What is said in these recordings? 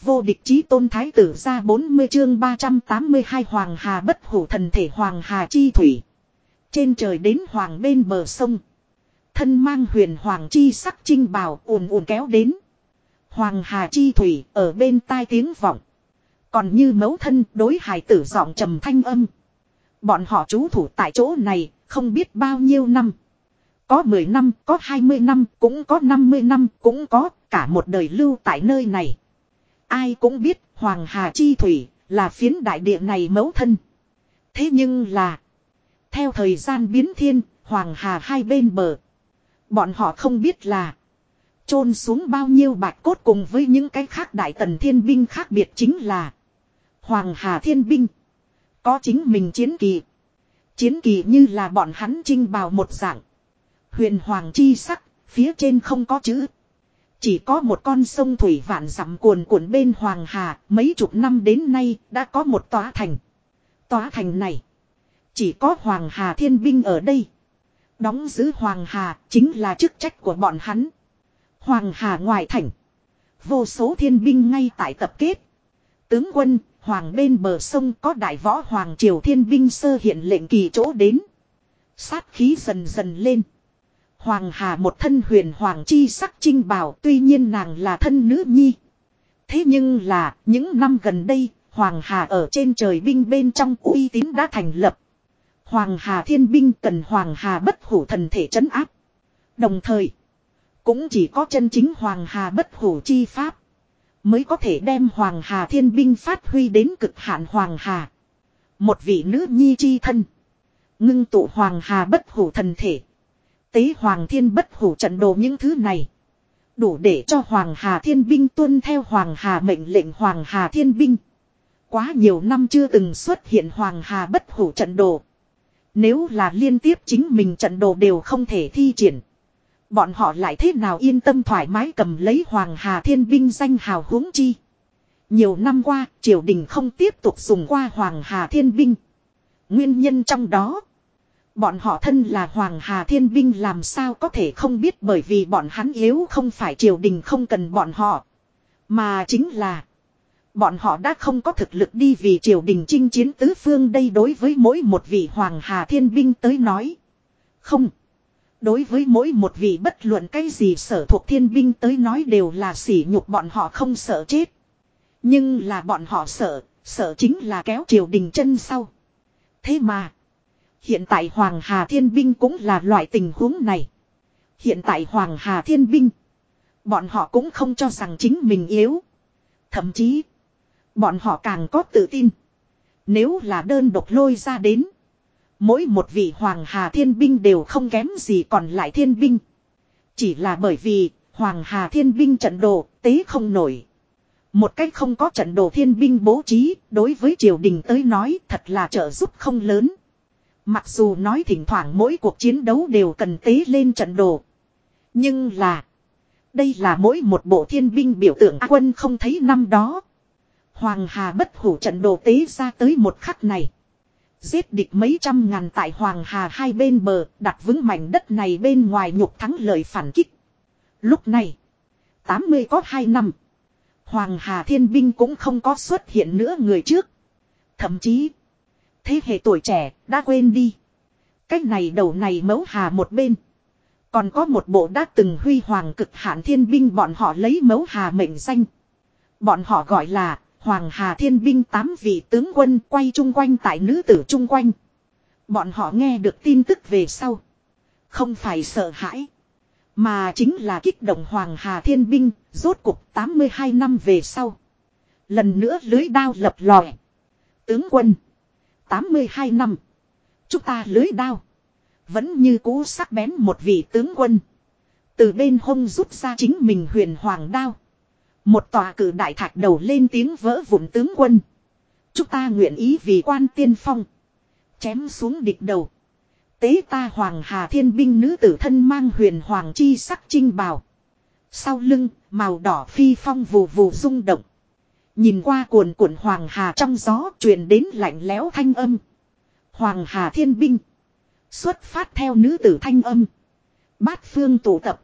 Vô địch chí tôn thái tử ra 40 chương 382 Hoàng Hà bất hủ thần thể Hoàng Hà chi thủy. Trên trời đến Hoàng bên bờ sông. Thân mang huyền Hoàng chi sắc trinh bào ùn ùn kéo đến. Hoàng Hà chi thủy ở bên tai tiếng vọng. Còn như mấu thân đối hải tử giọng trầm thanh âm. Bọn họ trú thủ tại chỗ này không biết bao nhiêu năm. Có 10 năm, có 20 năm, cũng có 50 năm, cũng có cả một đời lưu tại nơi này. Ai cũng biết Hoàng Hà Chi Thủy là phiến đại địa này mẫu thân. Thế nhưng là. Theo thời gian biến thiên, Hoàng Hà hai bên bờ. Bọn họ không biết là. chôn xuống bao nhiêu bạch cốt cùng với những cái khác đại tần thiên binh khác biệt chính là. Hoàng Hà thiên binh. Có chính mình chiến kỳ. Chiến kỳ như là bọn hắn trinh bào một dạng. Huyền Hoàng chi sắc, phía trên không có chữ. Chỉ có một con sông thủy vạn dặm cuồn cuộn bên Hoàng Hà, mấy chục năm đến nay đã có một tòa thành. Tòa thành này, chỉ có Hoàng Hà thiên binh ở đây. Đóng giữ Hoàng Hà chính là chức trách của bọn hắn. Hoàng Hà ngoài thành, vô số thiên binh ngay tại tập kết. Tướng quân, Hoàng bên bờ sông có đại võ Hoàng Triều thiên binh sơ hiện lệnh kỳ chỗ đến. Sát khí dần dần lên. Hoàng Hà một thân huyền hoàng chi sắc trinh bảo tuy nhiên nàng là thân nữ nhi. Thế nhưng là, những năm gần đây, Hoàng Hà ở trên trời binh bên trong uy tín đã thành lập. Hoàng Hà thiên binh cần Hoàng Hà bất hủ thần thể trấn áp. Đồng thời, cũng chỉ có chân chính Hoàng Hà bất hủ chi pháp. Mới có thể đem Hoàng Hà thiên binh phát huy đến cực hạn Hoàng Hà. Một vị nữ nhi chi thân. Ngưng tụ Hoàng Hà bất hủ thần thể. Tế Hoàng Thiên bất hủ trận đồ những thứ này. Đủ để cho Hoàng Hà Thiên binh tuân theo Hoàng Hà mệnh lệnh Hoàng Hà Thiên binh. Quá nhiều năm chưa từng xuất hiện Hoàng Hà bất hủ trận đồ. Nếu là liên tiếp chính mình trận đồ đều không thể thi triển. Bọn họ lại thế nào yên tâm thoải mái cầm lấy Hoàng Hà Thiên binh danh hào huống chi. Nhiều năm qua, triều đình không tiếp tục dùng qua Hoàng Hà Thiên binh. Nguyên nhân trong đó Bọn họ thân là Hoàng Hà Thiên Binh làm sao có thể không biết bởi vì bọn hắn yếu không phải triều đình không cần bọn họ. Mà chính là bọn họ đã không có thực lực đi vì triều đình chinh chiến tứ phương đây đối với mỗi một vị Hoàng Hà Thiên Binh tới nói. Không. Đối với mỗi một vị bất luận cái gì sở thuộc thiên binh tới nói đều là sỉ nhục bọn họ không sợ chết. Nhưng là bọn họ sợ, sợ chính là kéo triều đình chân sau. Thế mà, Hiện tại Hoàng Hà Thiên Binh cũng là loại tình huống này. Hiện tại Hoàng Hà Thiên Binh. Bọn họ cũng không cho rằng chính mình yếu. Thậm chí. Bọn họ càng có tự tin. Nếu là đơn độc lôi ra đến. Mỗi một vị Hoàng Hà Thiên Binh đều không kém gì còn lại Thiên Binh. Chỉ là bởi vì Hoàng Hà Thiên Binh trận đồ tế không nổi. Một cách không có trận đồ thiên binh bố trí, đối với triều đình tới nói thật là trợ giúp không lớn. Mặc dù nói thỉnh thoảng mỗi cuộc chiến đấu đều cần tế lên trận đồ. Nhưng là. Đây là mỗi một bộ thiên binh biểu tượng quân không thấy năm đó. Hoàng Hà bất hủ trận đồ tế ra tới một khắc này. Giết địch mấy trăm ngàn tại Hoàng Hà hai bên bờ, đặt vững mảnh đất này bên ngoài nhục thắng lợi phản kích. Lúc này. 80 có 2 năm. Hoàng Hà thiên binh cũng không có xuất hiện nữa người trước. Thậm chí thế hệ tuổi trẻ đã quên đi. Cách này đầu này mấu hà một bên. Còn có một bộ đã từng huy hoàng cực hạn thiên binh bọn họ lấy mấu hà mệnh danh. Bọn họ gọi là Hoàng Hà Thiên binh tám vị tướng quân quay chung quanh tại nữ tử chung quanh. Bọn họ nghe được tin tức về sau. Không phải sợ hãi. Mà chính là kích động Hoàng Hà Thiên binh, rốt cục 82 năm về sau. Lần nữa lưới đao lập lòe. Tướng quân. 82 năm. Chúng ta lưới đao. Vẫn như cũ sắc bén một vị tướng quân. Từ bên hông rút ra chính mình huyền hoàng đao. Một tòa cử đại thạch đầu lên tiếng vỡ vụn tướng quân. Chúng ta nguyện ý vì quan tiên phong. Chém xuống địch đầu. Tế ta hoàng hà thiên binh nữ tử thân mang huyền hoàng chi sắc trinh bào. Sau lưng, màu đỏ phi phong vù vù rung động. Nhìn qua cuồn cuộn Hoàng Hà trong gió truyền đến lạnh lẽo thanh âm. Hoàng Hà thiên binh. Xuất phát theo nữ tử thanh âm. Bát phương tụ tập.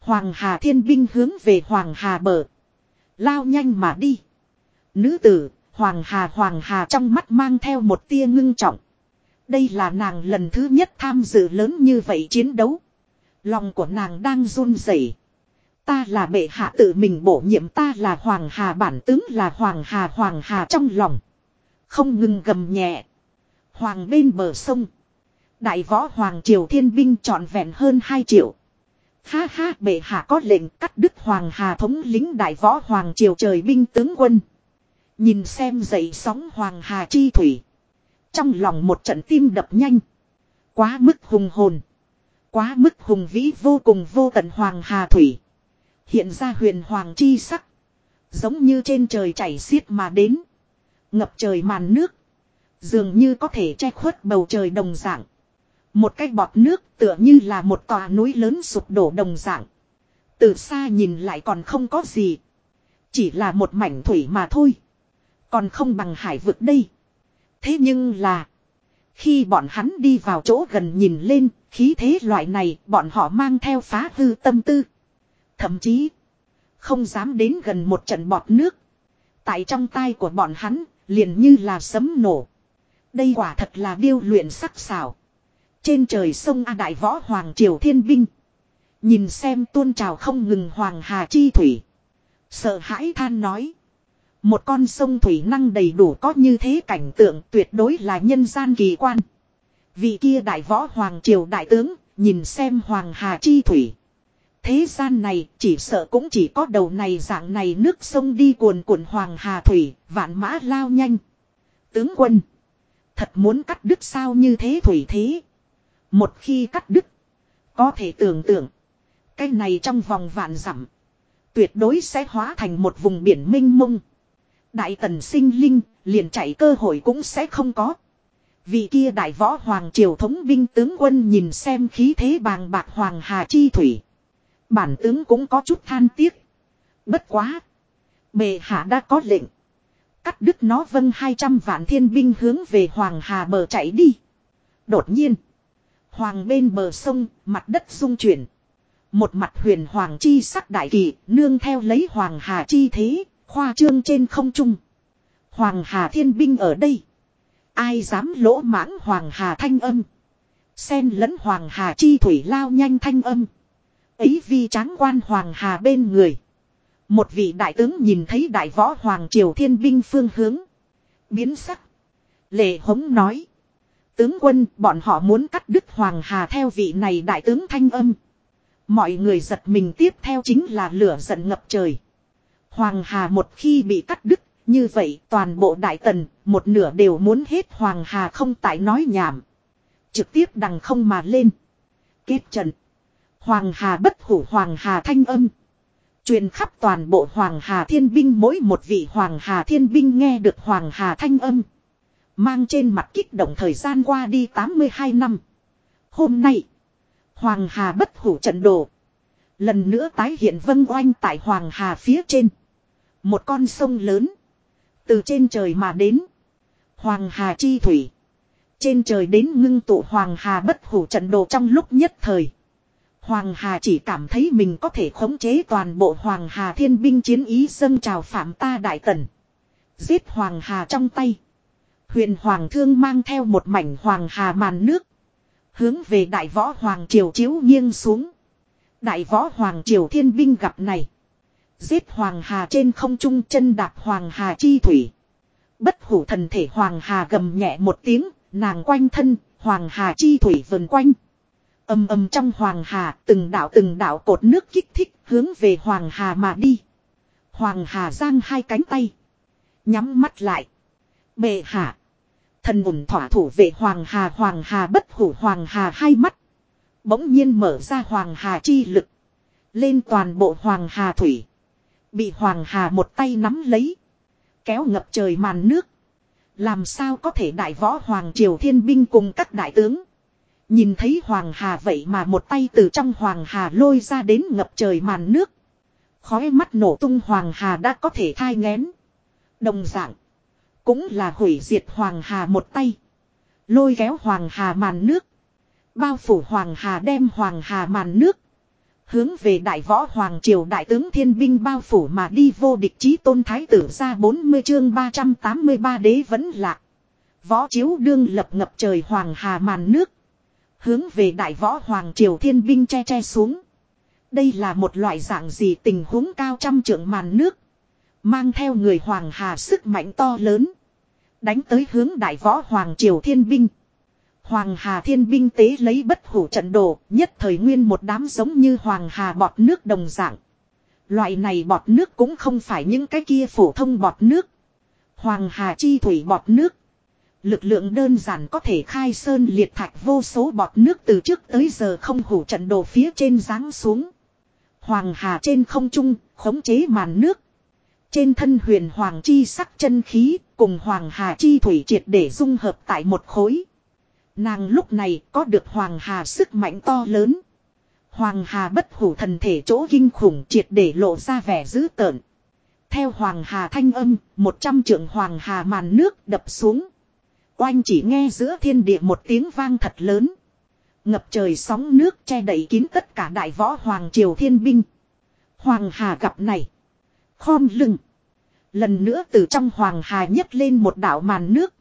Hoàng Hà thiên binh hướng về Hoàng Hà bờ. Lao nhanh mà đi. Nữ tử, Hoàng Hà Hoàng Hà trong mắt mang theo một tia ngưng trọng. Đây là nàng lần thứ nhất tham dự lớn như vậy chiến đấu. Lòng của nàng đang run rẩy. Ta là bệ hạ tự mình bổ nhiệm ta là Hoàng Hà, bản tướng là Hoàng Hà Hoàng Hà trong lòng. Không ngừng gầm nhẹ. Hoàng bên bờ sông. Đại võ Hoàng Triều Thiên binh trọn vẹn hơn 2 triệu. Ha ha, bệ hạ có lệnh cắt đứt Hoàng Hà thống lính đại võ Hoàng Triều trời binh tướng quân. Nhìn xem dậy sóng Hoàng Hà chi thủy. Trong lòng một trận tim đập nhanh. Quá mức hùng hồn. Quá mức hùng vĩ vô cùng vô tận Hoàng Hà thủy. Hiện ra huyền Hoàng chi sắc. Giống như trên trời chảy xiết mà đến. Ngập trời màn nước. Dường như có thể che khuất bầu trời đồng dạng. Một cái bọt nước tựa như là một tòa núi lớn sụp đổ đồng dạng. Từ xa nhìn lại còn không có gì. Chỉ là một mảnh thủy mà thôi. Còn không bằng hải vực đây. Thế nhưng là. Khi bọn hắn đi vào chỗ gần nhìn lên, khí thế loại này bọn họ mang theo phá hư tâm tư. Thậm chí. Không dám đến gần một trận bọt nước. Tại trong tay của bọn hắn, liền như là sấm nổ. Đây quả thật là điêu luyện sắc sảo. Trên trời sông A Đại Võ Hoàng Triều Thiên Binh. Nhìn xem tuôn trào không ngừng Hoàng Hà Chi Thủy. Sợ hãi than nói. Một con sông thủy năng đầy đủ có như thế cảnh tượng tuyệt đối là nhân gian kỳ quan. Vị kia đại võ hoàng triều đại tướng, nhìn xem hoàng hà chi thủy. Thế gian này chỉ sợ cũng chỉ có đầu này dạng này nước sông đi cuồn cuộn hoàng hà thủy, vạn mã lao nhanh. Tướng quân, thật muốn cắt đứt sao như thế thủy thế. Một khi cắt đứt, có thể tưởng tượng, cái này trong vòng vạn dặm tuyệt đối sẽ hóa thành một vùng biển mênh mông. Đại tần sinh linh, liền chạy cơ hội cũng sẽ không có. Vị kia đại võ hoàng triều thống binh tướng quân nhìn xem khí thế bàng bạc hoàng hà chi thủy. Bản tướng cũng có chút than tiếc. Bất quá. Bề hạ đã có lệnh. Cắt đứt nó vâng 200 vạn thiên binh hướng về hoàng hà bờ chạy đi. Đột nhiên. Hoàng bên bờ sông, mặt đất rung chuyển. Một mặt huyền hoàng chi sắc đại kỳ, nương theo lấy hoàng hà chi thế, Khoa trương trên không trung. Hoàng Hà thiên binh ở đây. Ai dám lỗ mãng Hoàng Hà thanh âm. Xen lẫn Hoàng Hà chi thủy lao nhanh thanh âm. Ấy vì tráng quan Hoàng Hà bên người. Một vị đại tướng nhìn thấy đại võ Hoàng Triều thiên binh phương hướng. Biến sắc. Lệ hống nói. Tướng quân bọn họ muốn cắt đứt Hoàng Hà theo vị này đại tướng thanh âm. Mọi người giật mình tiếp theo chính là lửa giận ngập trời. Hoàng Hà một khi bị cắt đứt, như vậy toàn bộ Đại Tần, một nửa đều muốn hết Hoàng Hà không tại nói nhảm. Trực tiếp đằng không mà lên. Kết trận. Hoàng Hà bất hủ Hoàng Hà thanh âm. Truyền khắp toàn bộ Hoàng Hà thiên binh mỗi một vị Hoàng Hà thiên binh nghe được Hoàng Hà thanh âm. Mang trên mặt kích động thời gian qua đi 82 năm. Hôm nay, Hoàng Hà bất hủ trận đồ. Lần nữa tái hiện vân oanh tại Hoàng Hà phía trên. Một con sông lớn. Từ trên trời mà đến. Hoàng Hà chi thủy. Trên trời đến ngưng tụ Hoàng Hà bất hủ trận đồ trong lúc nhất thời. Hoàng Hà chỉ cảm thấy mình có thể khống chế toàn bộ Hoàng Hà thiên binh chiến ý dâng trào phạm ta đại tần. Giết Hoàng Hà trong tay. Huyền Hoàng thương mang theo một mảnh Hoàng Hà màn nước. Hướng về đại võ Hoàng Triều chiếu nghiêng xuống. Đại võ Hoàng Triều thiên binh gặp này. Giết Hoàng Hà trên không trung chân đạp Hoàng Hà chi thủy. Bất hủ thần thể Hoàng Hà gầm nhẹ một tiếng, nàng quanh thân, Hoàng Hà chi thủy vần quanh. Âm âm trong Hoàng Hà, từng đạo từng đạo cột nước kích thích, hướng về Hoàng Hà mà đi. Hoàng Hà giang hai cánh tay. Nhắm mắt lại. Bệ hạ. Thần ủng thỏa thủ về Hoàng Hà Hoàng Hà bất hủ Hoàng Hà hai mắt. Bỗng nhiên mở ra Hoàng Hà chi lực. Lên toàn bộ Hoàng Hà thủy. Bị Hoàng Hà một tay nắm lấy. Kéo ngập trời màn nước. Làm sao có thể đại võ Hoàng Triều Thiên binh cùng các đại tướng. Nhìn thấy Hoàng Hà vậy mà một tay từ trong Hoàng Hà lôi ra đến ngập trời màn nước. Khói mắt nổ tung Hoàng Hà đã có thể thai ngén. Đồng dạng. Cũng là hủy diệt Hoàng Hà một tay. Lôi kéo Hoàng Hà màn nước. Bao phủ Hoàng Hà đem Hoàng Hà màn nước. Hướng về đại võ hoàng triều đại tướng thiên binh bao phủ mà đi vô địch chí tôn thái tử ra 40 chương 383 đế vẫn lạc. Võ chiếu đương lập ngập trời hoàng hà màn nước. Hướng về đại võ hoàng triều thiên binh che che xuống. Đây là một loại dạng gì tình huống cao trăm trượng màn nước. Mang theo người hoàng hà sức mạnh to lớn. Đánh tới hướng đại võ hoàng triều thiên binh. Hoàng hà thiên binh tế lấy bất hủ trận đồ, nhất thời nguyên một đám giống như hoàng hà bọt nước đồng dạng. Loại này bọt nước cũng không phải những cái kia phổ thông bọt nước. Hoàng hà chi thủy bọt nước. Lực lượng đơn giản có thể khai sơn liệt thạch vô số bọt nước từ trước tới giờ không hủ trận đồ phía trên giáng xuống. Hoàng hà trên không trung, khống chế màn nước. Trên thân huyền hoàng chi sắc chân khí, cùng hoàng hà chi thủy triệt để dung hợp tại một khối. Nàng lúc này có được hoàng hà sức mạnh to lớn. Hoàng hà bất hủ thần thể chỗ kinh khủng triệt để lộ ra vẻ dữ tợn. Theo hoàng hà thanh âm, một trăm trượng hoàng hà màn nước đập xuống. Oanh chỉ nghe giữa thiên địa một tiếng vang thật lớn. Ngập trời sóng nước che đậy kín tất cả đại võ hoàng triều thiên binh. Hoàng hà gặp này. Khom lưng. Lần nữa từ trong hoàng hà nhấc lên một đảo màn nước.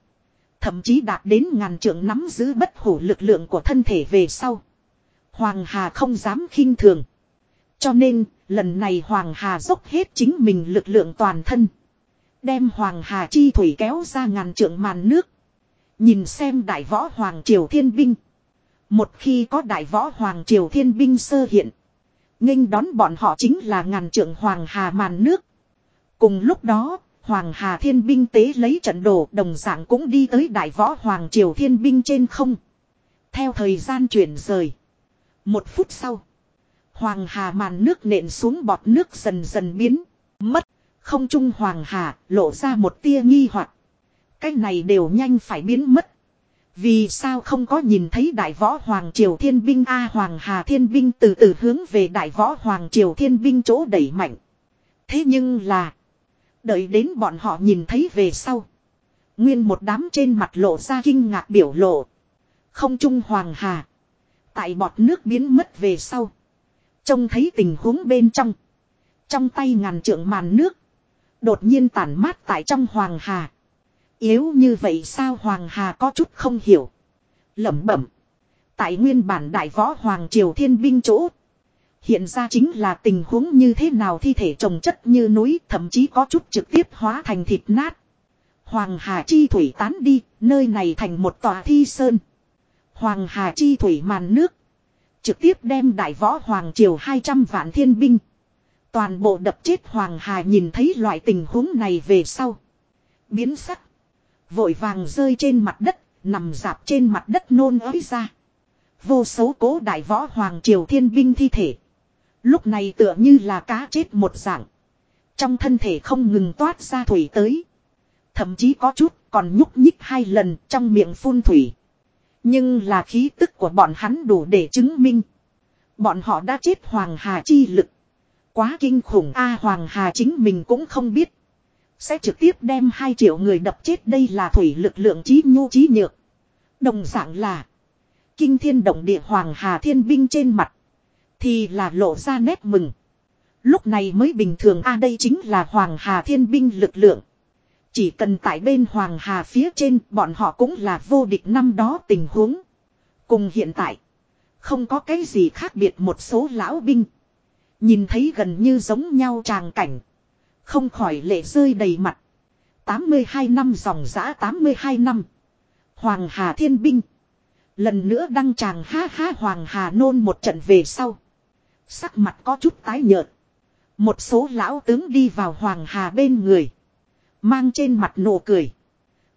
Thậm chí đạt đến ngàn trượng nắm giữ bất hủ lực lượng của thân thể về sau. Hoàng hà không dám khinh thường. Cho nên, lần này Hoàng Hà dốc hết chính mình lực lượng toàn thân. Đem Hoàng Hà chi thủy kéo ra ngàn trượng màn nước. Nhìn xem đại võ Hoàng Triều Thiên Binh. Một khi có đại võ Hoàng Triều Thiên Binh sơ hiện. nghênh đón bọn họ chính là ngàn trượng Hoàng Hà màn nước. Cùng lúc đó, Hoàng Hà Thiên Binh tế lấy trận đồ đồng dạng cũng đi tới đại võ Hoàng Triều Thiên Binh trên không. Theo thời gian chuyển rời. Một phút sau. Hoàng Hà màn nước nện xuống bọt nước dần dần biến. Mất. Không trung Hoàng Hà lộ ra một tia nghi hoặc cái này đều nhanh phải biến mất. Vì sao không có nhìn thấy đại võ Hoàng Triều Thiên Binh A Hoàng Hà Thiên Binh từ từ hướng về đại võ Hoàng Triều Thiên Binh chỗ đẩy mạnh. Thế nhưng là. Đợi đến bọn họ nhìn thấy về sau. Nguyên một đám trên mặt lộ ra kinh ngạc biểu lộ. Không trung Hoàng Hà. Tại bọt nước biến mất về sau. Trông thấy tình huống bên trong. Trong tay ngàn trượng màn nước. Đột nhiên tản mát tại trong Hoàng Hà. Yếu như vậy sao Hoàng Hà có chút không hiểu. lẩm bẩm. Tại nguyên bản đại võ Hoàng Triều Thiên binh chỗ. Hiện ra chính là tình huống như thế nào thi thể trồng chất như núi thậm chí có chút trực tiếp hóa thành thịt nát. Hoàng Hà chi thủy tán đi, nơi này thành một tòa thi sơn. Hoàng Hà chi thủy màn nước. Trực tiếp đem đại võ Hoàng Triều 200 vạn thiên binh. Toàn bộ đập chết Hoàng Hà nhìn thấy loại tình huống này về sau. Biến sắc. Vội vàng rơi trên mặt đất, nằm dạp trên mặt đất nôn ới ra. Vô số cố đại võ Hoàng Triều thiên binh thi thể. Lúc này tựa như là cá chết một dạng. Trong thân thể không ngừng toát ra thủy tới. Thậm chí có chút còn nhúc nhích hai lần trong miệng phun thủy. Nhưng là khí tức của bọn hắn đủ để chứng minh. Bọn họ đã chết Hoàng Hà chi lực. Quá kinh khủng A Hoàng Hà chính mình cũng không biết. Sẽ trực tiếp đem 2 triệu người đập chết đây là thủy lực lượng trí nhu trí nhược. Đồng dạng là. Kinh thiên động địa Hoàng Hà thiên binh trên mặt. Thì là lộ ra nét mừng. Lúc này mới bình thường a, đây chính là Hoàng Hà thiên binh lực lượng. Chỉ cần tại bên Hoàng Hà phía trên, bọn họ cũng là vô địch năm đó tình huống. Cùng hiện tại. Không có cái gì khác biệt một số lão binh. Nhìn thấy gần như giống nhau tràng cảnh. Không khỏi lệ rơi đầy mặt. 82 năm dòng giã 82 năm. Hoàng Hà thiên binh. Lần nữa đăng tràng ha ha Hoàng Hà nôn một trận về sau. Sắc mặt có chút tái nhợt. Một số lão tướng đi vào Hoàng Hà bên người. Mang trên mặt nụ cười.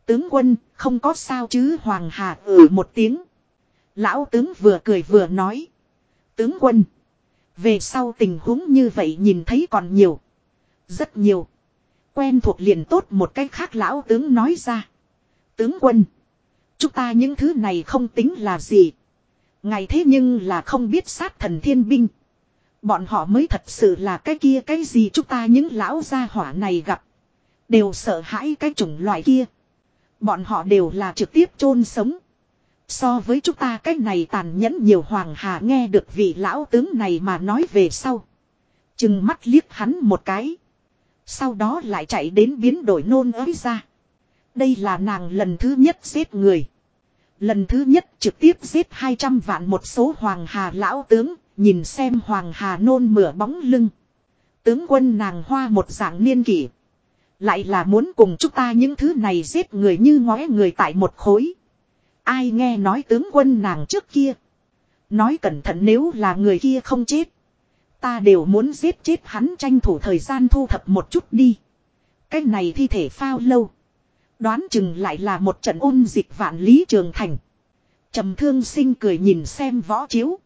Tướng quân, không có sao chứ Hoàng Hà ừ một tiếng. Lão tướng vừa cười vừa nói. Tướng quân. Về sau tình huống như vậy nhìn thấy còn nhiều. Rất nhiều. Quen thuộc liền tốt một cách khác lão tướng nói ra. Tướng quân. Chúng ta những thứ này không tính là gì. Ngày thế nhưng là không biết sát thần thiên binh. Bọn họ mới thật sự là cái kia cái gì chúng ta những lão gia hỏa này gặp. Đều sợ hãi cái chủng loại kia. Bọn họ đều là trực tiếp chôn sống. So với chúng ta cái này tàn nhẫn nhiều Hoàng Hà nghe được vị lão tướng này mà nói về sau. Chừng mắt liếc hắn một cái. Sau đó lại chạy đến biến đổi nôn ới ra. Đây là nàng lần thứ nhất giết người. Lần thứ nhất trực tiếp giết 200 vạn một số Hoàng Hà lão tướng, nhìn xem Hoàng Hà nôn mửa bóng lưng. Tướng quân nàng hoa một dạng niên kỷ. Lại là muốn cùng chúng ta những thứ này giết người như ngói người tại một khối. Ai nghe nói tướng quân nàng trước kia. Nói cẩn thận nếu là người kia không chết. Ta đều muốn giết chết hắn tranh thủ thời gian thu thập một chút đi. Cái này thi thể phao lâu. Đoán chừng lại là một trận ôn dịch vạn lý trường thành. trầm thương sinh cười nhìn xem võ chiếu.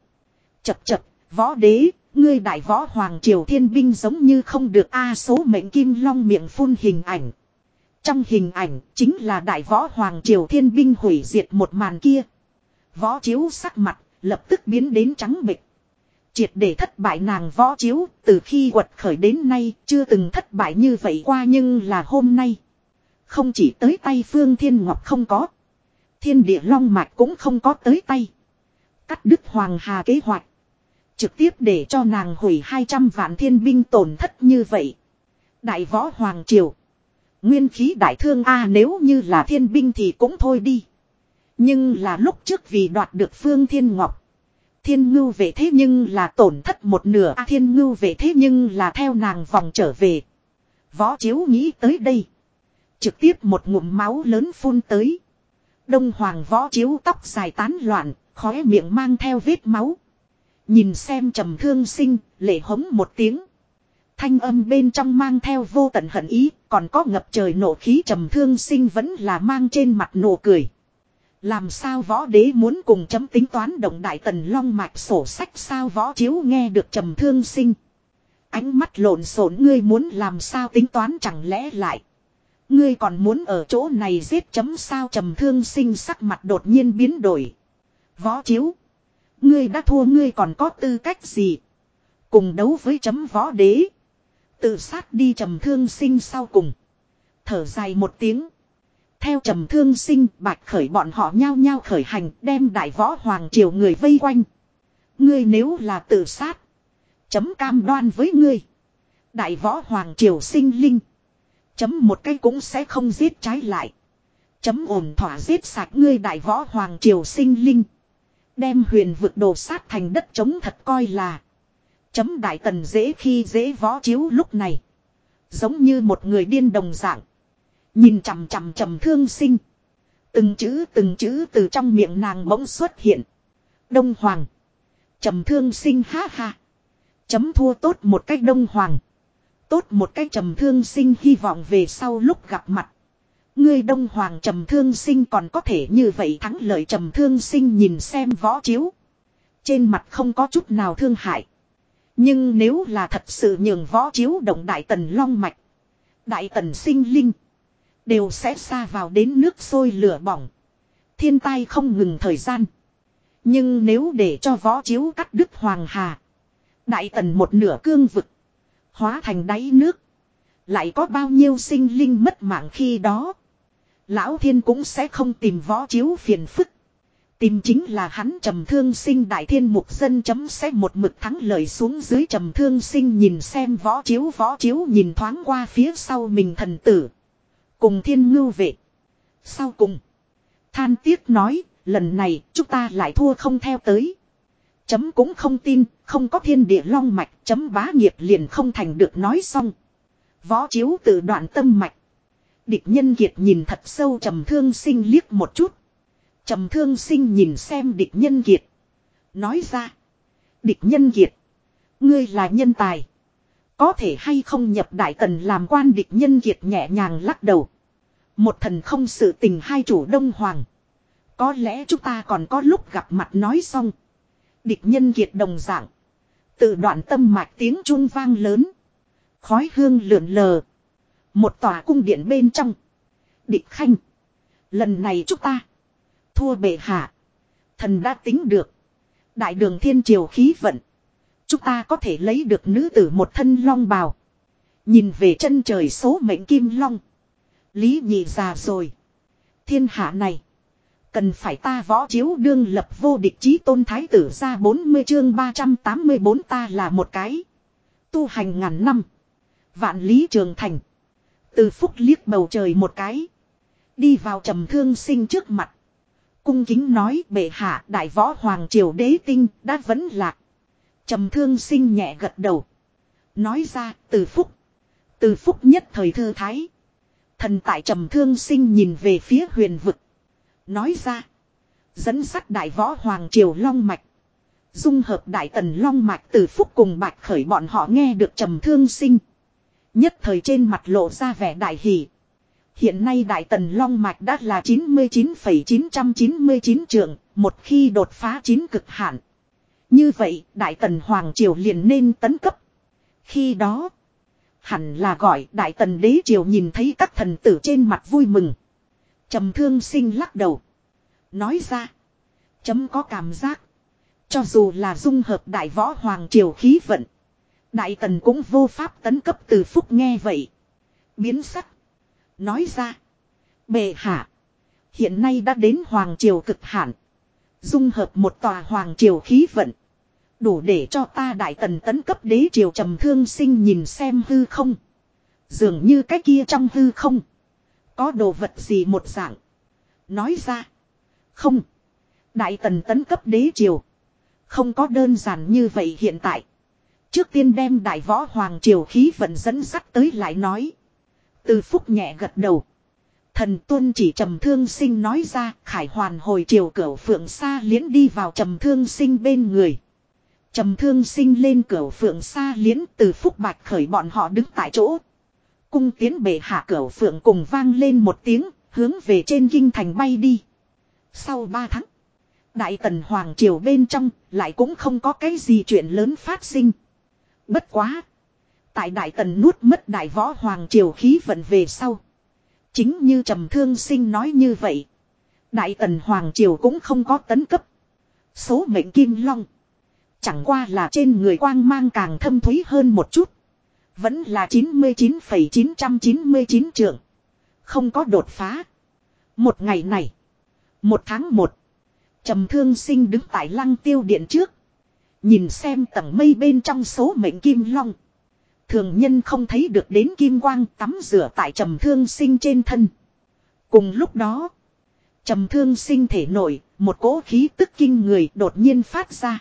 Chập chập, võ đế, ngươi đại võ hoàng triều thiên binh giống như không được A số mệnh kim long miệng phun hình ảnh. Trong hình ảnh chính là đại võ hoàng triều thiên binh hủy diệt một màn kia. Võ chiếu sắc mặt, lập tức biến đến trắng bệch. Triệt để thất bại nàng võ chiếu, từ khi quật khởi đến nay, chưa từng thất bại như vậy qua nhưng là hôm nay. Không chỉ tới tay Phương Thiên Ngọc không có. Thiên địa long mạch cũng không có tới tay. Cắt đứt Hoàng Hà kế hoạch. Trực tiếp để cho nàng hủy 200 vạn thiên binh tổn thất như vậy. Đại võ Hoàng Triều. Nguyên khí đại thương A nếu như là thiên binh thì cũng thôi đi. Nhưng là lúc trước vì đoạt được Phương Thiên Ngọc. Thiên ngưu về thế nhưng là tổn thất một nửa A thiên ngưu về thế nhưng là theo nàng vòng trở về. Võ chiếu nghĩ tới đây. Trực tiếp một ngụm máu lớn phun tới. Đông hoàng võ chiếu tóc dài tán loạn, khói miệng mang theo vết máu. Nhìn xem trầm thương sinh, lệ hống một tiếng. Thanh âm bên trong mang theo vô tận hận ý, còn có ngập trời nộ khí trầm thương sinh vẫn là mang trên mặt nụ cười. Làm sao võ đế muốn cùng chấm tính toán động đại tần long mạch sổ sách sao võ chiếu nghe được trầm thương sinh. Ánh mắt lộn xộn, ngươi muốn làm sao tính toán chẳng lẽ lại. Ngươi còn muốn ở chỗ này giết chấm sao trầm thương sinh sắc mặt đột nhiên biến đổi. Võ chiếu. Ngươi đã thua, ngươi còn có tư cách gì. Cùng đấu với chấm võ đế. Tự sát đi trầm thương sinh sau cùng. Thở dài một tiếng. Theo trầm thương sinh, bạch khởi bọn họ nhao nhao khởi hành, đem đại võ hoàng triều người vây quanh. Ngươi nếu là tự sát. Chấm cam đoan với ngươi. Đại võ hoàng triều sinh linh. Chấm một cái cũng sẽ không giết trái lại. Chấm ổn thỏa giết sạch ngươi đại võ hoàng triều sinh linh. Đem huyền vực đồ sát thành đất trống thật coi là. Chấm đại tần dễ khi dễ võ chiếu lúc này. Giống như một người điên đồng dạng. Nhìn chằm chằm trầm thương sinh. Từng chữ từng chữ từ trong miệng nàng bỗng xuất hiện. Đông Hoàng. Trầm thương sinh ha ha. Chấm thua tốt một cách Đông Hoàng. Tốt một cách trầm thương sinh hy vọng về sau lúc gặp mặt. Ngươi đông hoàng trầm thương sinh còn có thể như vậy thắng lợi trầm thương sinh nhìn xem võ chiếu. Trên mặt không có chút nào thương hại. Nhưng nếu là thật sự nhường võ chiếu động đại tần long mạch. Đại tần sinh linh. Đều sẽ xa vào đến nước sôi lửa bỏng. Thiên tai không ngừng thời gian. Nhưng nếu để cho võ chiếu cắt đứt hoàng hà. Đại tần một nửa cương vực. Hóa thành đáy nước. Lại có bao nhiêu sinh linh mất mạng khi đó. Lão thiên cũng sẽ không tìm võ chiếu phiền phức. Tìm chính là hắn trầm thương sinh đại thiên mục dân chấm sẽ một mực thắng lợi xuống dưới trầm thương sinh nhìn xem võ chiếu võ chiếu nhìn thoáng qua phía sau mình thần tử. Cùng thiên ngưu vệ. Sau cùng. Than tiếc nói, lần này chúng ta lại thua không theo tới. Chấm cũng không tin, không có thiên địa long mạch, chấm bá nghiệp liền không thành được nói xong. Võ chiếu tự đoạn tâm mạch. Địch nhân kiệt nhìn thật sâu trầm thương sinh liếc một chút. Trầm thương sinh nhìn xem địch nhân kiệt. Nói ra. Địch nhân kiệt. Ngươi là nhân tài. Có thể hay không nhập đại tần làm quan địch nhân kiệt nhẹ nhàng lắc đầu. Một thần không sự tình hai chủ đông hoàng. Có lẽ chúng ta còn có lúc gặp mặt nói xong. Địch nhân kiệt đồng dạng. tự đoạn tâm mạch tiếng trung vang lớn. Khói hương lượn lờ. Một tòa cung điện bên trong. Địch khanh. Lần này chúng ta. Thua bệ hạ. Thần đã tính được. Đại đường thiên triều khí vận. Chúng ta có thể lấy được nữ tử một thân long bào. Nhìn về chân trời số mệnh kim long. Lý nhị già rồi. Thiên hạ này. Cần phải ta võ chiếu đương lập vô địch chí tôn thái tử ra 40 chương 384 ta là một cái. Tu hành ngàn năm. Vạn lý trường thành. Từ phúc liếc bầu trời một cái. Đi vào trầm thương sinh trước mặt. Cung kính nói bệ hạ đại võ hoàng triều đế tinh đã vẫn lạc. Trầm thương sinh nhẹ gật đầu. Nói ra từ phúc. Từ phúc nhất thời thư thái. Thần tại trầm thương sinh nhìn về phía huyền vực. Nói ra. Dẫn sắt đại võ hoàng triều long mạch. Dung hợp đại tần long mạch từ phúc cùng bạch khởi bọn họ nghe được trầm thương sinh. Nhất thời trên mặt lộ ra vẻ đại hỷ. Hiện nay đại tần long mạch đã là 99,999 trường, một khi đột phá chín cực hạn. Như vậy, đại tần hoàng triều liền nên tấn cấp. Khi đó, hẳn là gọi đại tần đế triều nhìn thấy các thần tử trên mặt vui mừng. trầm thương sinh lắc đầu. Nói ra, chấm có cảm giác. Cho dù là dung hợp đại võ hoàng triều khí vận. Đại tần cũng vô pháp tấn cấp từ phúc nghe vậy. Biến sắc. Nói ra. Bệ hạ. Hiện nay đã đến hoàng triều cực hạn. Dung hợp một tòa hoàng triều khí vận. Đủ để cho ta đại tần tấn cấp đế triều trầm thương sinh nhìn xem hư không. Dường như cái kia trong hư không. Có đồ vật gì một dạng. Nói ra. Không. Đại tần tấn cấp đế triều. Không có đơn giản như vậy hiện tại. Trước tiên đem đại võ hoàng triều khí vận dẫn sắt tới lại nói. Từ phúc nhẹ gật đầu. Thần tuân chỉ trầm thương sinh nói ra, khải hoàn hồi triều cửa phượng xa liễn đi vào trầm thương sinh bên người. Trầm thương sinh lên cửa phượng xa liễn từ phúc bạch khởi bọn họ đứng tại chỗ. Cung tiến bệ hạ cửa phượng cùng vang lên một tiếng, hướng về trên kinh thành bay đi. Sau ba tháng. Đại tần Hoàng Triều bên trong lại cũng không có cái gì chuyện lớn phát sinh. Bất quá. Tại Đại tần nuốt mất Đại võ Hoàng Triều khí vận về sau. Chính như trầm thương sinh nói như vậy. Đại tần Hoàng Triều cũng không có tấn cấp. Số mệnh kim long. Chẳng qua là trên người quang mang càng thâm thúy hơn một chút. Vẫn là 99,999 trượng. Không có đột phá. Một ngày này. Một tháng một. Trầm thương sinh đứng tại lăng tiêu điện trước. Nhìn xem tầng mây bên trong số mệnh kim long. Thường nhân không thấy được đến kim quang tắm rửa tại trầm thương sinh trên thân. Cùng lúc đó. Trầm thương sinh thể nổi, một cỗ khí tức kinh người đột nhiên phát ra.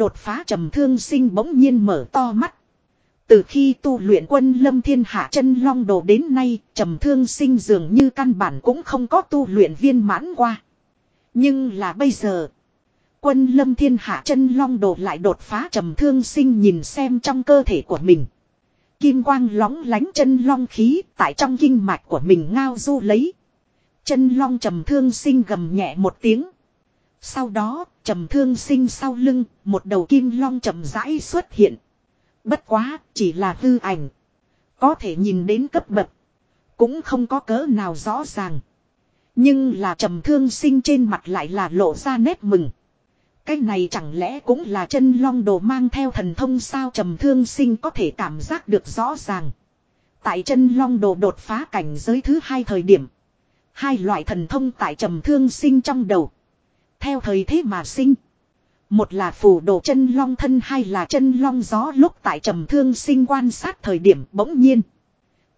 Đột phá trầm thương sinh bỗng nhiên mở to mắt. Từ khi tu luyện quân lâm thiên hạ chân long đồ đến nay, trầm thương sinh dường như căn bản cũng không có tu luyện viên mãn qua. Nhưng là bây giờ. Quân lâm thiên hạ chân long đồ lại đột phá trầm thương sinh nhìn xem trong cơ thể của mình. Kim quang lóng lánh chân long khí tại trong kinh mạch của mình ngao du lấy. Chân long trầm thương sinh gầm nhẹ một tiếng. Sau đó, trầm thương sinh sau lưng, một đầu kim long chậm rãi xuất hiện. Bất quá, chỉ là hư ảnh. Có thể nhìn đến cấp bậc. Cũng không có cỡ nào rõ ràng. Nhưng là trầm thương sinh trên mặt lại là lộ ra nét mừng. Cái này chẳng lẽ cũng là chân long đồ mang theo thần thông sao trầm thương sinh có thể cảm giác được rõ ràng. Tại chân long đồ đột phá cảnh giới thứ hai thời điểm. Hai loại thần thông tại trầm thương sinh trong đầu. Theo thời thế mà sinh. Một là phù đồ chân long thân hai là chân long gió lúc tại trầm thương sinh quan sát thời điểm bỗng nhiên.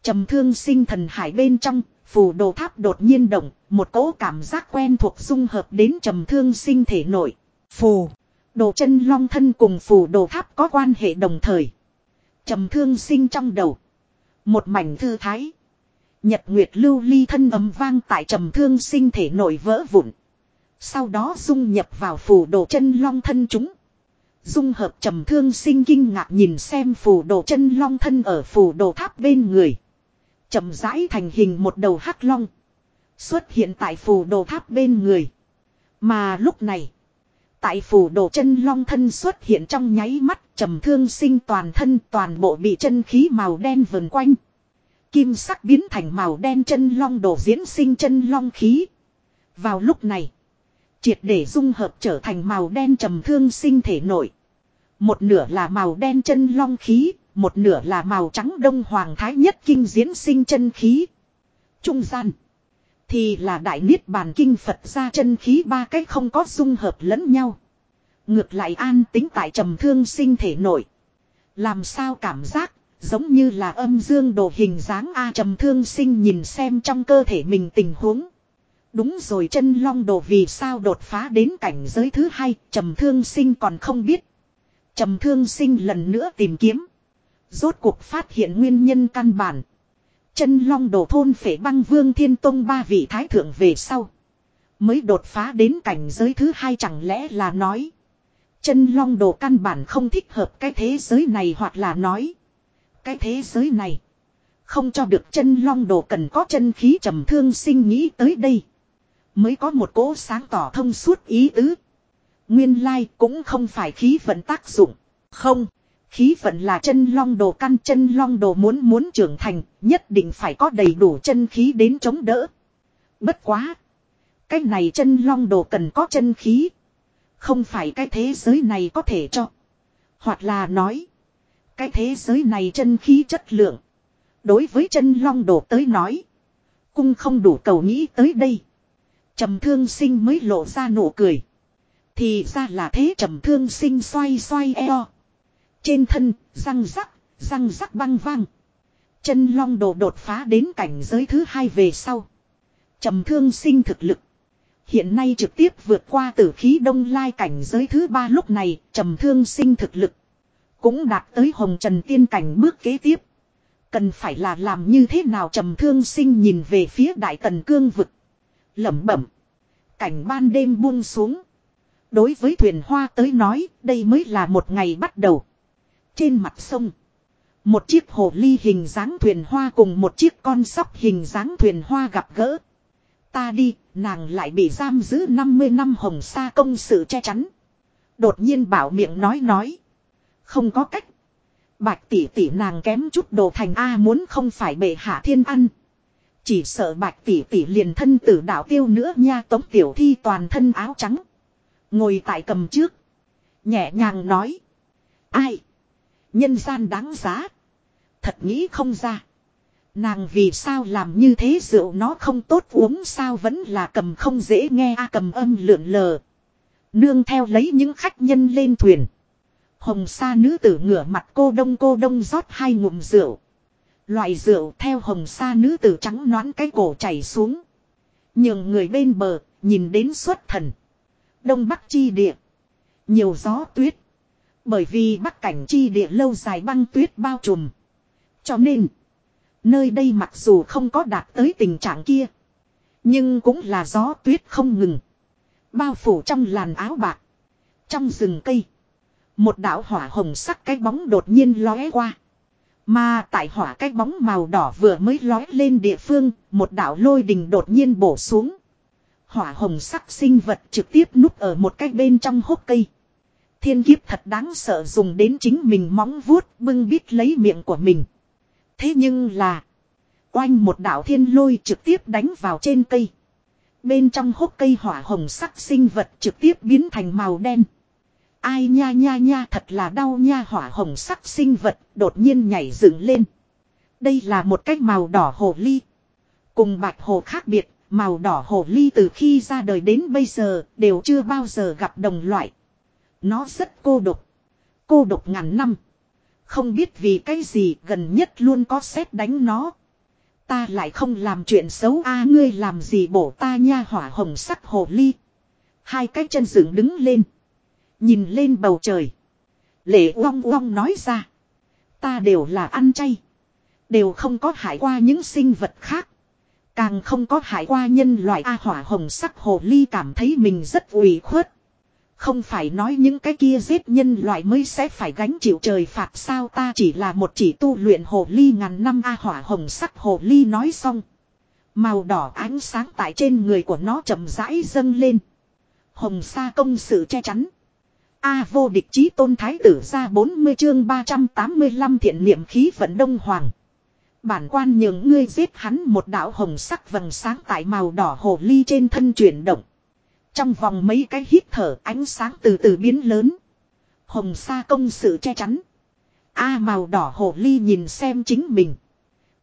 Trầm thương sinh thần hải bên trong Phù đồ tháp đột nhiên động, một cỗ cảm giác quen thuộc dung hợp đến trầm thương sinh thể nội. Phù, đồ chân long thân cùng phù đồ tháp có quan hệ đồng thời. Trầm thương sinh trong đầu. Một mảnh thư thái. Nhật Nguyệt lưu ly thân ấm vang tại trầm thương sinh thể nội vỡ vụn. Sau đó dung nhập vào phù đồ chân long thân chúng. Dung hợp trầm thương sinh kinh ngạc nhìn xem phù đồ chân long thân ở phù đồ tháp bên người trầm rãi thành hình một đầu hắc long. Xuất hiện tại phù đồ tháp bên người. Mà lúc này. Tại phù đồ chân long thân xuất hiện trong nháy mắt, trầm thương sinh toàn thân toàn bộ bị chân khí màu đen vần quanh. Kim sắc biến thành màu đen chân long đồ diễn sinh chân long khí. Vào lúc này. Triệt để dung hợp trở thành màu đen trầm thương sinh thể nội. Một nửa là màu đen chân long khí, một nửa là màu trắng đông hoàng thái nhất kinh diễn sinh chân khí. Trung gian. Thì là đại niết bàn kinh Phật ra chân khí ba cách không có dung hợp lẫn nhau. Ngược lại an tính tại trầm thương sinh thể nội. Làm sao cảm giác giống như là âm dương đồ hình dáng A trầm thương sinh nhìn xem trong cơ thể mình tình huống. Đúng rồi chân long đồ vì sao đột phá đến cảnh giới thứ hai, trầm thương sinh còn không biết. Trầm thương sinh lần nữa tìm kiếm. Rốt cuộc phát hiện nguyên nhân căn bản. Chân long đồ thôn phể băng vương thiên tông ba vị thái thượng về sau. Mới đột phá đến cảnh giới thứ hai chẳng lẽ là nói. Chân long đồ căn bản không thích hợp cái thế giới này hoặc là nói. Cái thế giới này. Không cho được chân long đồ cần có chân khí trầm thương sinh nghĩ tới đây. Mới có một cỗ sáng tỏ thông suốt ý tứ. Nguyên lai cũng không phải khí vận tác dụng. Không. Khí vận là chân long đồ căn chân long đồ muốn muốn trưởng thành, nhất định phải có đầy đủ chân khí đến chống đỡ. Bất quá. Cái này chân long đồ cần có chân khí. Không phải cái thế giới này có thể cho. Hoặc là nói. Cái thế giới này chân khí chất lượng. Đối với chân long đồ tới nói. Cung không đủ cầu nghĩ tới đây trầm thương sinh mới lộ ra nụ cười. Thì ra là thế trầm thương sinh xoay xoay eo. Trên thân, răng rắc, răng rắc băng vang. Chân long đồ đột phá đến cảnh giới thứ hai về sau. trầm thương sinh thực lực. Hiện nay trực tiếp vượt qua tử khí đông lai cảnh giới thứ ba lúc này, trầm thương sinh thực lực. Cũng đạt tới hồng trần tiên cảnh bước kế tiếp. Cần phải là làm như thế nào trầm thương sinh nhìn về phía đại tần cương vực lẩm bẩm. Cảnh ban đêm buông xuống. Đối với thuyền hoa tới nói, đây mới là một ngày bắt đầu. Trên mặt sông. Một chiếc hồ ly hình dáng thuyền hoa cùng một chiếc con sóc hình dáng thuyền hoa gặp gỡ. Ta đi, nàng lại bị giam giữ 50 năm hồng sa công sự che chắn. Đột nhiên bảo miệng nói nói. Không có cách. Bạch tỷ tỷ nàng kém chút đồ thành A muốn không phải bệ hạ thiên ăn. Chỉ sợ bạch tỷ tỷ liền thân tử đạo tiêu nữa nha, tống tiểu thi toàn thân áo trắng. Ngồi tại cầm trước. Nhẹ nhàng nói. Ai? Nhân gian đáng giá. Thật nghĩ không ra. Nàng vì sao làm như thế, rượu nó không tốt, uống sao vẫn là cầm không dễ nghe, a cầm âm lượn lờ. Nương theo lấy những khách nhân lên thuyền. Hồng sa nữ tử ngửa mặt cô đông cô đông rót hai ngụm rượu. Loại rượu theo hồng sa nữ tử trắng noãn cái cổ chảy xuống. Nhường người bên bờ, nhìn đến xuất thần. Đông Bắc chi địa. Nhiều gió tuyết. Bởi vì Bắc cảnh chi địa lâu dài băng tuyết bao trùm. Cho nên, nơi đây mặc dù không có đạt tới tình trạng kia. Nhưng cũng là gió tuyết không ngừng. Bao phủ trong làn áo bạc. Trong rừng cây. Một đạo hỏa hồng sắc cái bóng đột nhiên lóe qua. Mà tại hỏa cái bóng màu đỏ vừa mới lói lên địa phương, một đạo lôi đình đột nhiên bổ xuống. Hỏa hồng sắc sinh vật trực tiếp núp ở một cái bên trong hốc cây. Thiên kiếp thật đáng sợ dùng đến chính mình móng vuốt bưng bít lấy miệng của mình. Thế nhưng là. quanh một đạo thiên lôi trực tiếp đánh vào trên cây. Bên trong hốc cây hỏa hồng sắc sinh vật trực tiếp biến thành màu đen. Ai nha nha nha thật là đau nha hỏa hồng sắc sinh vật đột nhiên nhảy dựng lên. Đây là một cái màu đỏ hồ ly. Cùng bạch hồ khác biệt, màu đỏ hồ ly từ khi ra đời đến bây giờ đều chưa bao giờ gặp đồng loại. Nó rất cô độc. Cô độc ngàn năm. Không biết vì cái gì gần nhất luôn có xét đánh nó. Ta lại không làm chuyện xấu a ngươi làm gì bổ ta nha hỏa hồng sắc hồ ly. Hai cái chân dựng đứng lên. Nhìn lên bầu trời. Lệ uong uong nói ra. Ta đều là ăn chay. Đều không có hại qua những sinh vật khác. Càng không có hại qua nhân loại A hỏa hồng sắc hồ ly cảm thấy mình rất ủy khuất. Không phải nói những cái kia giết nhân loại mới sẽ phải gánh chịu trời phạt sao ta chỉ là một chỉ tu luyện hồ ly ngàn năm A hỏa hồng sắc hồ ly nói xong. Màu đỏ ánh sáng tại trên người của nó chậm rãi dâng lên. Hồng sa công sự che chắn. A vô địch chí tôn thái tử ra 40 chương 385 thiện niệm khí vận đông hoàng. Bản quan nhường ngươi giết hắn một đạo hồng sắc vầng sáng tại màu đỏ hồ ly trên thân chuyển động. Trong vòng mấy cái hít thở ánh sáng từ từ biến lớn. Hồng sa công sự che chắn. A màu đỏ hồ ly nhìn xem chính mình.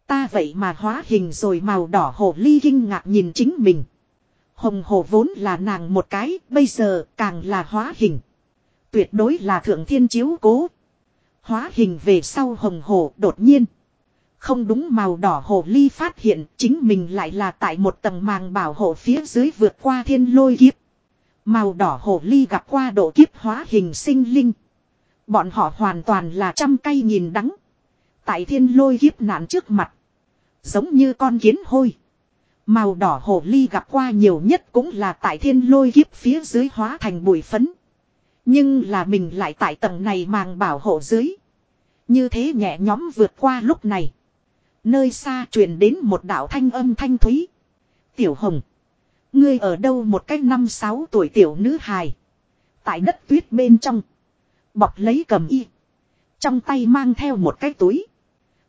Ta vậy mà hóa hình rồi màu đỏ hồ ly kinh ngạc nhìn chính mình. Hồng hồ vốn là nàng một cái, bây giờ càng là hóa hình. Tuyệt đối là thượng thiên chiếu cố. Hóa hình về sau hồng hồ đột nhiên. Không đúng màu đỏ hồ ly phát hiện chính mình lại là tại một tầng màng bảo hộ phía dưới vượt qua thiên lôi kiếp. Màu đỏ hồ ly gặp qua độ kiếp hóa hình sinh linh. Bọn họ hoàn toàn là trăm cây nhìn đắng. Tại thiên lôi kiếp nạn trước mặt. Giống như con kiến hôi. Màu đỏ hồ ly gặp qua nhiều nhất cũng là tại thiên lôi kiếp phía dưới hóa thành bụi phấn. Nhưng là mình lại tại tầng này màng bảo hộ dưới. Như thế nhẹ nhóm vượt qua lúc này. Nơi xa truyền đến một đạo thanh âm thanh thúy. Tiểu Hồng. Ngươi ở đâu một cách năm sáu tuổi tiểu nữ hài. Tại đất tuyết bên trong. Bọc lấy cầm y. Trong tay mang theo một cái túi.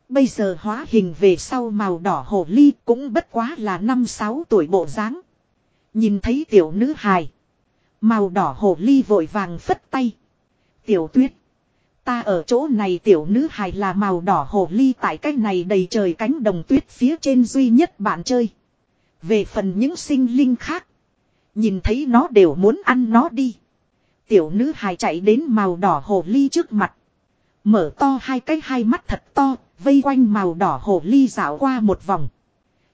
Bây giờ hóa hình về sau màu đỏ hồ ly cũng bất quá là năm sáu tuổi bộ dáng. Nhìn thấy tiểu nữ hài. Màu đỏ hồ ly vội vàng phất tay. Tiểu tuyết. Ta ở chỗ này tiểu nữ hài là màu đỏ hồ ly tại cách này đầy trời cánh đồng tuyết phía trên duy nhất bạn chơi. Về phần những sinh linh khác. Nhìn thấy nó đều muốn ăn nó đi. Tiểu nữ hài chạy đến màu đỏ hồ ly trước mặt. Mở to hai cái hai mắt thật to, vây quanh màu đỏ hồ ly dạo qua một vòng.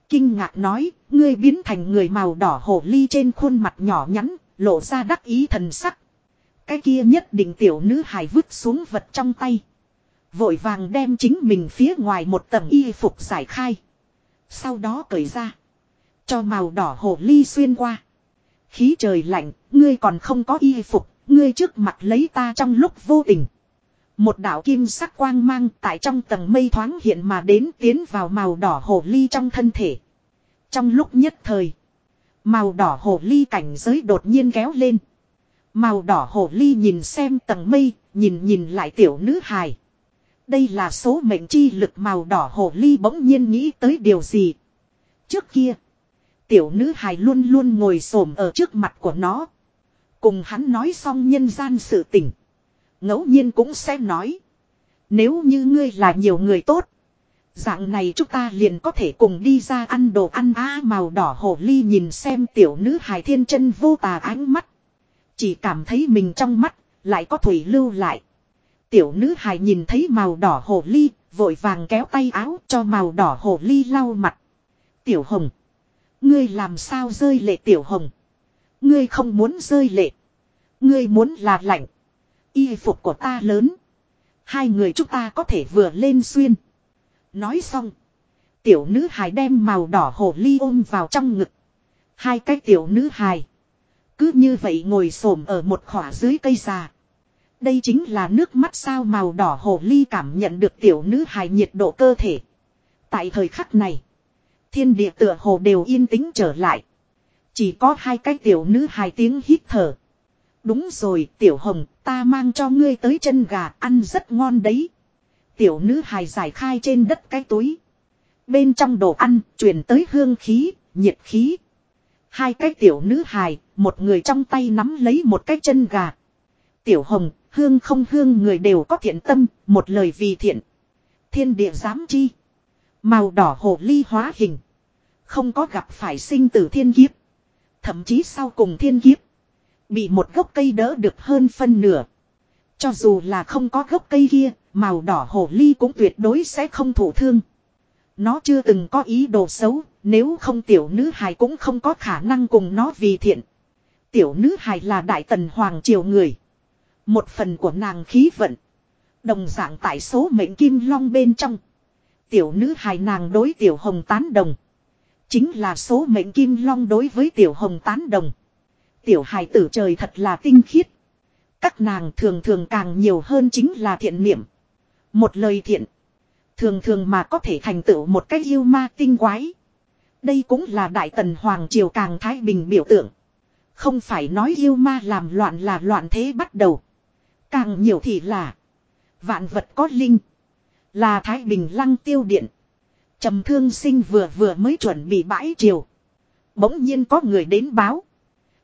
Kinh ngạc nói, ngươi biến thành người màu đỏ hồ ly trên khuôn mặt nhỏ nhắn, lộ ra đắc ý thần sắc. Cái kia nhất định tiểu nữ hài vứt xuống vật trong tay. Vội vàng đem chính mình phía ngoài một tầng y phục giải khai. Sau đó cởi ra. Cho màu đỏ hồ ly xuyên qua. Khí trời lạnh, ngươi còn không có y phục, ngươi trước mặt lấy ta trong lúc vô tình. Một đạo kim sắc quang mang tại trong tầng mây thoáng hiện mà đến tiến vào màu đỏ hồ ly trong thân thể. Trong lúc nhất thời, màu đỏ hổ ly cảnh giới đột nhiên kéo lên. Màu đỏ hổ ly nhìn xem tầng mây, nhìn nhìn lại tiểu nữ hài. Đây là số mệnh chi lực màu đỏ hổ ly bỗng nhiên nghĩ tới điều gì. Trước kia, tiểu nữ hài luôn luôn ngồi xổm ở trước mặt của nó. Cùng hắn nói xong nhân gian sự tình. ngẫu nhiên cũng sẽ nói. Nếu như ngươi là nhiều người tốt. Dạng này chúng ta liền có thể cùng đi ra ăn đồ ăn á màu đỏ hồ ly nhìn xem tiểu nữ hài thiên chân vô tà ánh mắt. Chỉ cảm thấy mình trong mắt, lại có thủy lưu lại. Tiểu nữ hài nhìn thấy màu đỏ hồ ly, vội vàng kéo tay áo cho màu đỏ hồ ly lau mặt. Tiểu hồng. Ngươi làm sao rơi lệ tiểu hồng. Ngươi không muốn rơi lệ. Ngươi muốn là lạnh. Y phục của ta lớn. Hai người chúng ta có thể vừa lên xuyên. Nói xong. Tiểu nữ hài đem màu đỏ hồ ly ôm vào trong ngực. Hai cái tiểu nữ hài. Cứ như vậy ngồi xổm ở một khỏa dưới cây già. Đây chính là nước mắt sao màu đỏ hồ ly cảm nhận được tiểu nữ hài nhiệt độ cơ thể. Tại thời khắc này, thiên địa tựa hồ đều yên tĩnh trở lại. Chỉ có hai cái tiểu nữ hài tiếng hít thở. Đúng rồi, tiểu hồng, ta mang cho ngươi tới chân gà, ăn rất ngon đấy. Tiểu nữ hài giải khai trên đất cái túi. Bên trong đồ ăn, truyền tới hương khí, nhiệt khí. Hai cái tiểu nữ hài, một người trong tay nắm lấy một cái chân gà. Tiểu hồng, hương không hương người đều có thiện tâm, một lời vì thiện. Thiên địa giám chi. Màu đỏ hồ ly hóa hình. Không có gặp phải sinh tử thiên kiếp. Thậm chí sau cùng thiên kiếp. Bị một gốc cây đỡ được hơn phân nửa. Cho dù là không có gốc cây kia, màu đỏ hổ ly cũng tuyệt đối sẽ không thụ thương. Nó chưa từng có ý đồ xấu, nếu không tiểu nữ hài cũng không có khả năng cùng nó vì thiện. Tiểu nữ hài là đại tần hoàng triều người. Một phần của nàng khí vận. Đồng dạng tại số mệnh kim long bên trong. Tiểu nữ hài nàng đối tiểu hồng tán đồng. Chính là số mệnh kim long đối với tiểu hồng tán đồng. Tiểu hài tử trời thật là tinh khiết. Các nàng thường thường càng nhiều hơn chính là thiện niệm. Một lời thiện. Thường thường mà có thể thành tựu một cách yêu ma tinh quái. Đây cũng là đại tần hoàng triều càng thái bình biểu tượng. Không phải nói yêu ma làm loạn là loạn thế bắt đầu. Càng nhiều thì là. Vạn vật có linh. Là thái bình lăng tiêu điện. trầm thương sinh vừa vừa mới chuẩn bị bãi triều. Bỗng nhiên có người đến báo.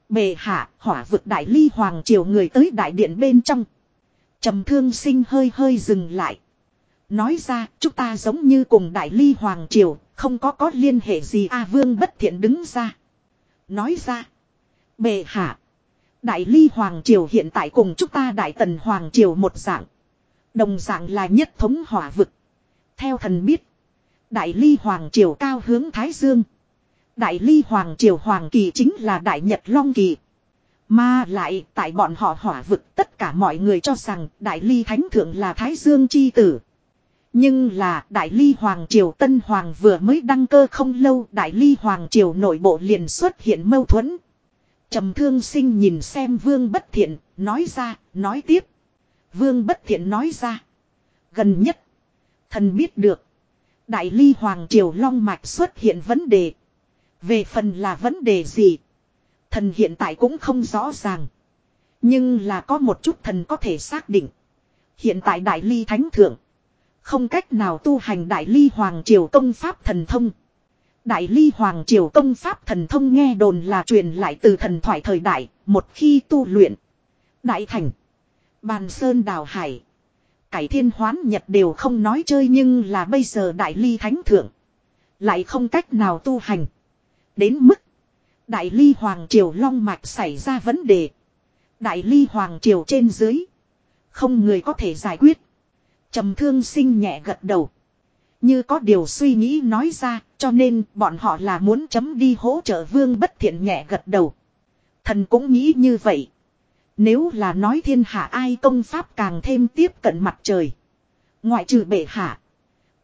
Bề hạ, hỏa vực đại ly hoàng triều người tới đại điện bên trong. trầm thương sinh hơi hơi dừng lại. Nói ra, chúng ta giống như cùng đại ly hoàng triều, không có có liên hệ gì a vương bất thiện đứng ra. Nói ra. Bệ hạ. Đại ly hoàng triều hiện tại cùng chúng ta đại tần hoàng triều một dạng. Đồng dạng là nhất thống hỏa vực. Theo thần biết. Đại ly hoàng triều cao hướng Thái Dương. Đại ly hoàng triều hoàng kỳ chính là đại nhật long kỳ. Mà lại tại bọn họ hỏa vực tất cả mọi người cho rằng đại ly thánh thượng là Thái Dương chi tử. Nhưng là đại ly hoàng triều tân hoàng vừa mới đăng cơ không lâu đại ly hoàng triều nội bộ liền xuất hiện mâu thuẫn. trầm thương sinh nhìn xem vương bất thiện, nói ra, nói tiếp. Vương bất thiện nói ra. Gần nhất, thần biết được. Đại ly hoàng triều long mạch xuất hiện vấn đề. Về phần là vấn đề gì? Thần hiện tại cũng không rõ ràng. Nhưng là có một chút thần có thể xác định. Hiện tại đại ly thánh thượng. Không cách nào tu hành đại ly hoàng triều công pháp thần thông. Đại ly hoàng triều công pháp thần thông nghe đồn là truyền lại từ thần thoại thời đại, một khi tu luyện. Đại thành, bàn sơn đào hải, cải thiên hoán nhật đều không nói chơi nhưng là bây giờ đại ly thánh thượng. Lại không cách nào tu hành. Đến mức, đại ly hoàng triều long mạch xảy ra vấn đề. Đại ly hoàng triều trên dưới. Không người có thể giải quyết trầm thương sinh nhẹ gật đầu. Như có điều suy nghĩ nói ra, cho nên bọn họ là muốn chấm đi hỗ trợ vương bất thiện nhẹ gật đầu. Thần cũng nghĩ như vậy. Nếu là nói thiên hạ ai công pháp càng thêm tiếp cận mặt trời. Ngoại trừ bệ hạ.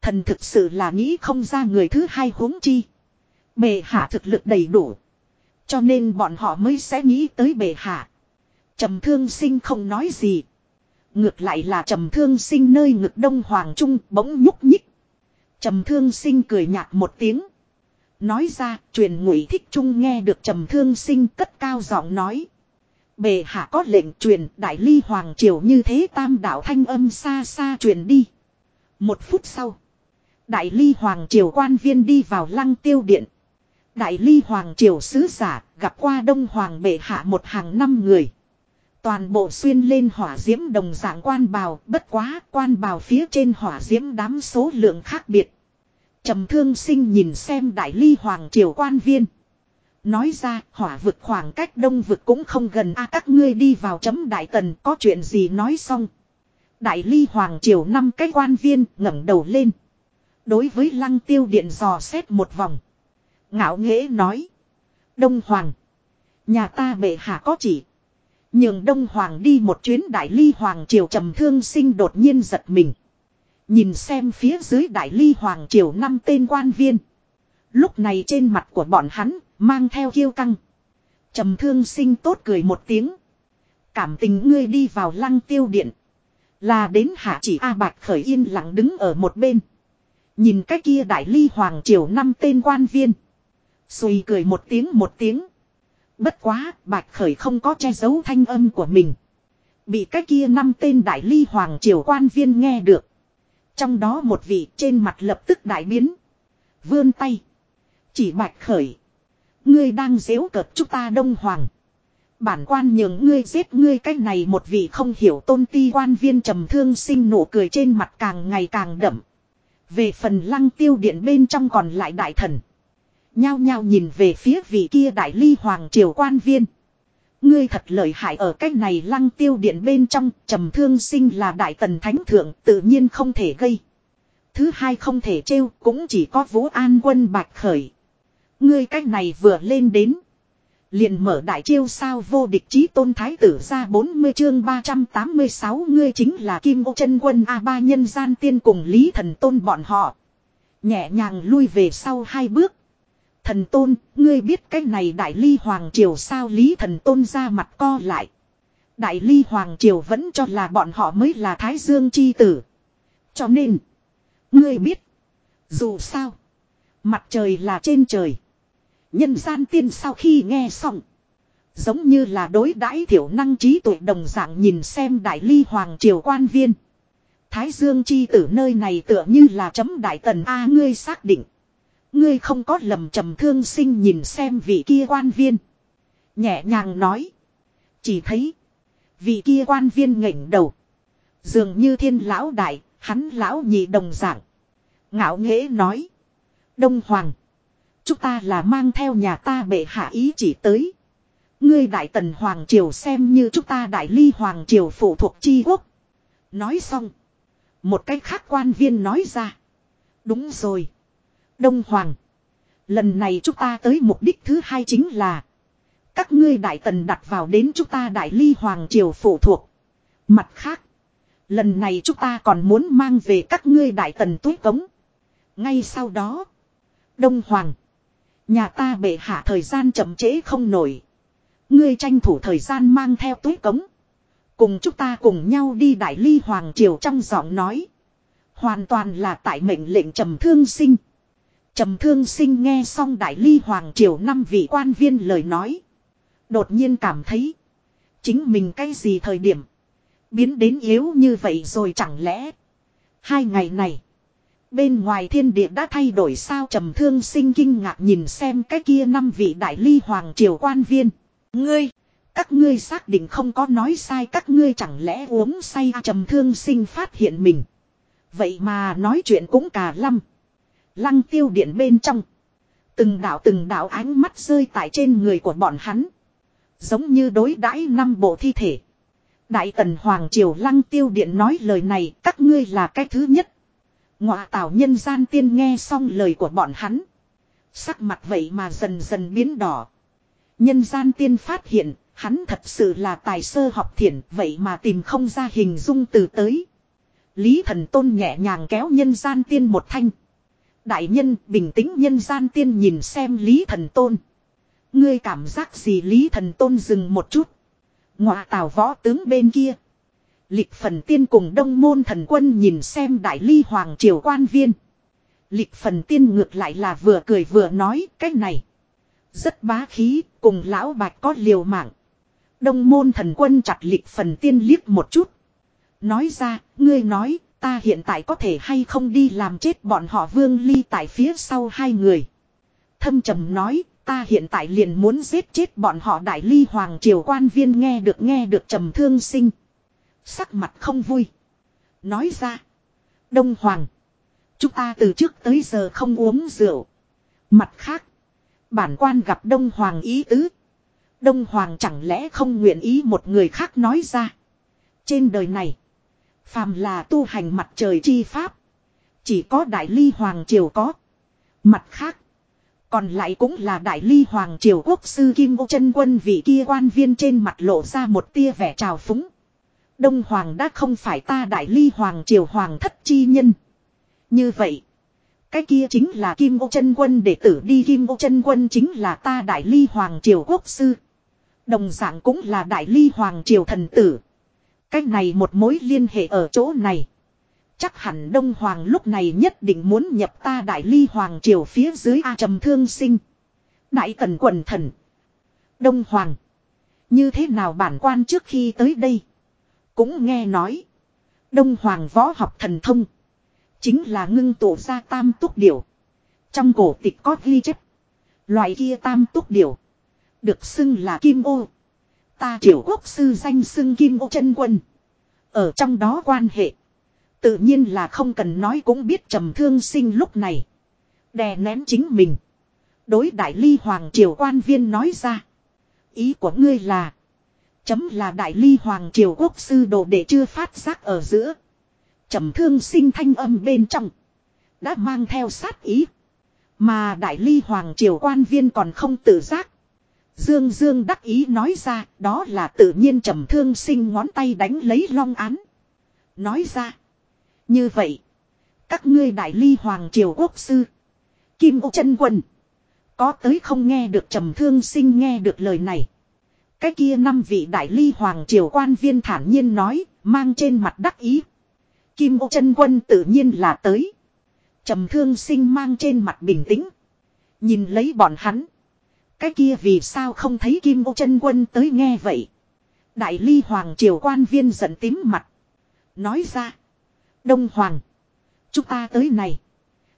Thần thực sự là nghĩ không ra người thứ hai huống chi. Bệ hạ thực lực đầy đủ. Cho nên bọn họ mới sẽ nghĩ tới bệ hạ. trầm thương sinh không nói gì. Ngược lại là trầm thương sinh nơi ngực đông hoàng trung bỗng nhúc nhích. Trầm thương sinh cười nhạt một tiếng. Nói ra, truyền ngụy thích trung nghe được trầm thương sinh cất cao giọng nói. Bề hạ có lệnh truyền đại ly hoàng triều như thế tam đạo thanh âm xa xa truyền đi. Một phút sau. Đại ly hoàng triều quan viên đi vào lăng tiêu điện. Đại ly hoàng triều sứ giả gặp qua đông hoàng bệ hạ một hàng năm người. Toàn bộ xuyên lên hỏa diễm đồng dạng quan bào, bất quá quan bào phía trên hỏa diễm đám số lượng khác biệt. trầm thương sinh nhìn xem đại ly hoàng triều quan viên. Nói ra hỏa vực khoảng cách đông vực cũng không gần a các ngươi đi vào chấm đại tần có chuyện gì nói xong. Đại ly hoàng triều năm cái quan viên ngẩng đầu lên. Đối với lăng tiêu điện dò xét một vòng. Ngạo nghễ nói. Đông hoàng. Nhà ta bệ hạ có chỉ. Nhường Đông Hoàng đi một chuyến đại ly Hoàng Triều trầm thương sinh đột nhiên giật mình. Nhìn xem phía dưới đại ly Hoàng Triều năm tên quan viên. Lúc này trên mặt của bọn hắn, mang theo kiêu căng. Trầm thương sinh tốt cười một tiếng. Cảm tình ngươi đi vào lăng tiêu điện. Là đến hạ chỉ A Bạch khởi yên lặng đứng ở một bên. Nhìn cái kia đại ly Hoàng Triều năm tên quan viên. Xùi cười một tiếng một tiếng. Bất quá, Bạch Khởi không có che giấu thanh âm của mình. Bị cái kia năm tên đại ly hoàng triều quan viên nghe được. Trong đó một vị trên mặt lập tức đại biến. Vươn tay. Chỉ Bạch Khởi. Ngươi đang dễu cợt chúng ta đông hoàng. Bản quan nhường ngươi giết ngươi cách này một vị không hiểu tôn ti quan viên trầm thương sinh nụ cười trên mặt càng ngày càng đậm. Về phần lăng tiêu điện bên trong còn lại đại thần. Nhao nhao nhìn về phía vị kia đại ly hoàng triều quan viên. Ngươi thật lợi hại ở cách này lăng tiêu điện bên trong, trầm thương sinh là đại tần thánh thượng, tự nhiên không thể gây. Thứ hai không thể trêu, cũng chỉ có vũ an quân bạch khởi. Ngươi cách này vừa lên đến. Liền mở đại chiêu sao vô địch chí tôn thái tử ra 40 chương 386 ngươi chính là kim ô chân quân A3 nhân gian tiên cùng lý thần tôn bọn họ. Nhẹ nhàng lui về sau hai bước. Thần tôn, ngươi biết cái này đại ly hoàng triều sao lý thần tôn ra mặt co lại. Đại ly hoàng triều vẫn cho là bọn họ mới là thái dương chi tử. Cho nên, ngươi biết, dù sao, mặt trời là trên trời. Nhân gian tiên sau khi nghe xong, giống như là đối đãi thiểu năng trí tuệ đồng dạng nhìn xem đại ly hoàng triều quan viên. Thái dương chi tử nơi này tựa như là chấm đại tần A ngươi xác định. Ngươi không có lầm trầm thương sinh nhìn xem vị kia quan viên. Nhẹ nhàng nói. Chỉ thấy. Vị kia quan viên ngẩng đầu. Dường như thiên lão đại. Hắn lão nhị đồng dạng. Ngạo nghễ nói. Đông Hoàng. Chúng ta là mang theo nhà ta bệ hạ ý chỉ tới. Ngươi đại tần Hoàng Triều xem như chúng ta đại ly Hoàng Triều phụ thuộc chi quốc. Nói xong. Một cách khác quan viên nói ra. Đúng rồi. Đông Hoàng. Lần này chúng ta tới mục đích thứ hai chính là. Các ngươi đại tần đặt vào đến chúng ta đại ly Hoàng Triều phụ thuộc. Mặt khác. Lần này chúng ta còn muốn mang về các ngươi đại tần túi cống. Ngay sau đó. Đông Hoàng. Nhà ta bệ hạ thời gian chậm trễ không nổi. Ngươi tranh thủ thời gian mang theo túi cống. Cùng chúng ta cùng nhau đi đại ly hoàng triều trong giọng nói. Hoàn toàn là tại mệnh lệnh trầm thương sinh. Trầm thương sinh nghe xong đại ly hoàng triều năm vị quan viên lời nói. Đột nhiên cảm thấy. Chính mình cái gì thời điểm. Biến đến yếu như vậy rồi chẳng lẽ. Hai ngày này. Bên ngoài thiên địa đã thay đổi sao trầm thương sinh kinh ngạc nhìn xem cái kia năm vị đại ly hoàng triều quan viên. Ngươi, các ngươi xác định không có nói sai các ngươi chẳng lẽ uống say trầm thương sinh phát hiện mình. Vậy mà nói chuyện cũng cả lăm. Lăng tiêu điện bên trong. Từng đạo từng đạo ánh mắt rơi tại trên người của bọn hắn. Giống như đối đãi năm bộ thi thể. Đại tần Hoàng Triều Lăng tiêu điện nói lời này các ngươi là cái thứ nhất. Ngọa tảo nhân gian tiên nghe xong lời của bọn hắn. Sắc mặt vậy mà dần dần biến đỏ. Nhân gian tiên phát hiện, hắn thật sự là tài sơ học thiển, vậy mà tìm không ra hình dung từ tới. Lý thần tôn nhẹ nhàng kéo nhân gian tiên một thanh. Đại nhân bình tĩnh nhân gian tiên nhìn xem Lý thần tôn. Ngươi cảm giác gì Lý thần tôn dừng một chút. Ngọa tào võ tướng bên kia. Lịch phần tiên cùng đông môn thần quân nhìn xem đại ly hoàng triều quan viên. Lịch phần tiên ngược lại là vừa cười vừa nói cái này. Rất bá khí, cùng lão bạch có liều mạng. Đông môn thần quân chặt lịch phần tiên liếc một chút. Nói ra, ngươi nói, ta hiện tại có thể hay không đi làm chết bọn họ vương ly tại phía sau hai người. Thâm trầm nói, ta hiện tại liền muốn giết chết bọn họ đại ly hoàng triều quan viên nghe được nghe được trầm thương sinh. Sắc mặt không vui. Nói ra. Đông Hoàng. Chúng ta từ trước tới giờ không uống rượu. Mặt khác. Bản quan gặp Đông Hoàng ý tứ. Đông Hoàng chẳng lẽ không nguyện ý một người khác nói ra. Trên đời này. Phàm là tu hành mặt trời chi pháp. Chỉ có Đại Ly Hoàng Triều có. Mặt khác. Còn lại cũng là Đại Ly Hoàng Triều Quốc sư Kim Ô chân Quân vị kia quan viên trên mặt lộ ra một tia vẻ trào phúng. Đông Hoàng đã không phải ta Đại Ly Hoàng Triều Hoàng thất chi nhân. Như vậy. Cái kia chính là Kim Ô chân Quân đệ tử đi Kim Ô chân Quân chính là ta Đại Ly Hoàng Triều Quốc sư. Đồng dạng cũng là Đại Ly Hoàng Triều thần tử. Cái này một mối liên hệ ở chỗ này. Chắc hẳn Đông Hoàng lúc này nhất định muốn nhập ta Đại Ly Hoàng Triều phía dưới A Trầm Thương Sinh. Đại Tần Quần Thần. Đông Hoàng. Như thế nào bản quan trước khi tới đây. Cũng nghe nói. Đông Hoàng võ học thần thông. Chính là ngưng tổ ra tam túc điểu. Trong cổ tịch có ghi chép. Loại kia tam túc điểu. Được xưng là kim ô. Ta triều quốc sư danh xưng kim ô chân quân. Ở trong đó quan hệ. Tự nhiên là không cần nói cũng biết trầm thương sinh lúc này. Đè nén chính mình. Đối đại ly hoàng triều quan viên nói ra. Ý của ngươi là. Chấm là đại ly hoàng triều quốc sư đồ để chưa phát giác ở giữa. trầm thương sinh thanh âm bên trong. Đã mang theo sát ý. Mà đại ly hoàng triều quan viên còn không tự giác. Dương Dương đắc ý nói ra đó là tự nhiên trầm thương sinh ngón tay đánh lấy long án. Nói ra. Như vậy. Các ngươi đại ly hoàng triều quốc sư. Kim ô chân quân. Có tới không nghe được trầm thương sinh nghe được lời này. Cái kia năm vị đại ly hoàng triều quan viên thản nhiên nói, mang trên mặt đắc ý. Kim ô chân quân tự nhiên là tới. trầm thương sinh mang trên mặt bình tĩnh. Nhìn lấy bọn hắn. Cái kia vì sao không thấy kim ô chân quân tới nghe vậy. Đại ly hoàng triều quan viên giận tím mặt. Nói ra. Đông hoàng. Chúng ta tới này.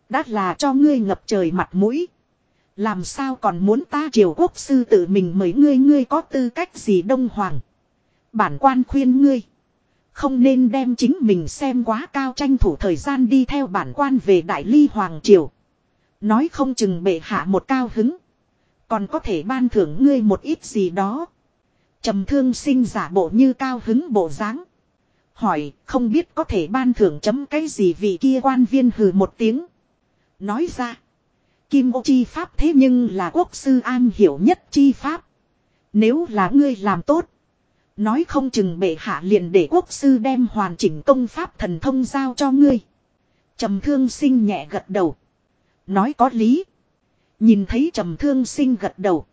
Đã là cho ngươi ngập trời mặt mũi. Làm sao còn muốn ta triều quốc sư tự mình mời ngươi ngươi có tư cách gì đông hoàng. Bản quan khuyên ngươi. Không nên đem chính mình xem quá cao tranh thủ thời gian đi theo bản quan về Đại Ly Hoàng Triều. Nói không chừng bệ hạ một cao hứng. Còn có thể ban thưởng ngươi một ít gì đó. trầm thương sinh giả bộ như cao hứng bộ dáng Hỏi, không biết có thể ban thưởng chấm cái gì vì kia quan viên hừ một tiếng. Nói ra. Kim ô chi pháp thế nhưng là quốc sư an hiểu nhất chi pháp. Nếu là ngươi làm tốt. Nói không chừng bệ hạ liền để quốc sư đem hoàn chỉnh công pháp thần thông giao cho ngươi. trầm thương sinh nhẹ gật đầu. Nói có lý. Nhìn thấy trầm thương sinh gật đầu.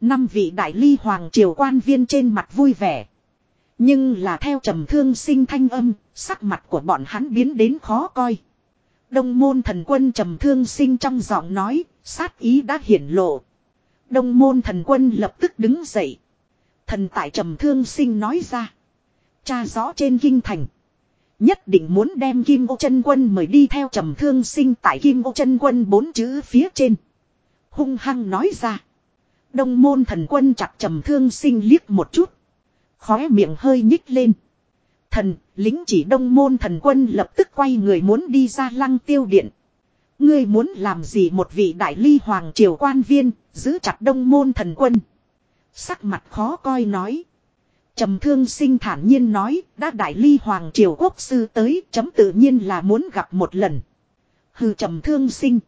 Năm vị đại ly hoàng triều quan viên trên mặt vui vẻ. Nhưng là theo trầm thương sinh thanh âm, sắc mặt của bọn hắn biến đến khó coi. Đông môn thần quân trầm thương sinh trong giọng nói, sát ý đã hiển lộ. Đông môn thần quân lập tức đứng dậy. Thần tại trầm thương sinh nói ra. Cha rõ trên kinh thành. Nhất định muốn đem Kim ô chân quân mời đi theo trầm thương sinh tại Kim ô chân quân bốn chữ phía trên. Hung hăng nói ra. Đông môn thần quân chặt trầm thương sinh liếc một chút. Khóe miệng hơi nhích lên. Thần, lính chỉ đông môn thần quân lập tức quay người muốn đi ra lăng tiêu điện. Ngươi muốn làm gì một vị đại ly hoàng triều quan viên, giữ chặt đông môn thần quân. Sắc mặt khó coi nói. trầm thương sinh thản nhiên nói, đã đại ly hoàng triều quốc sư tới, chấm tự nhiên là muốn gặp một lần. Hừ trầm thương sinh.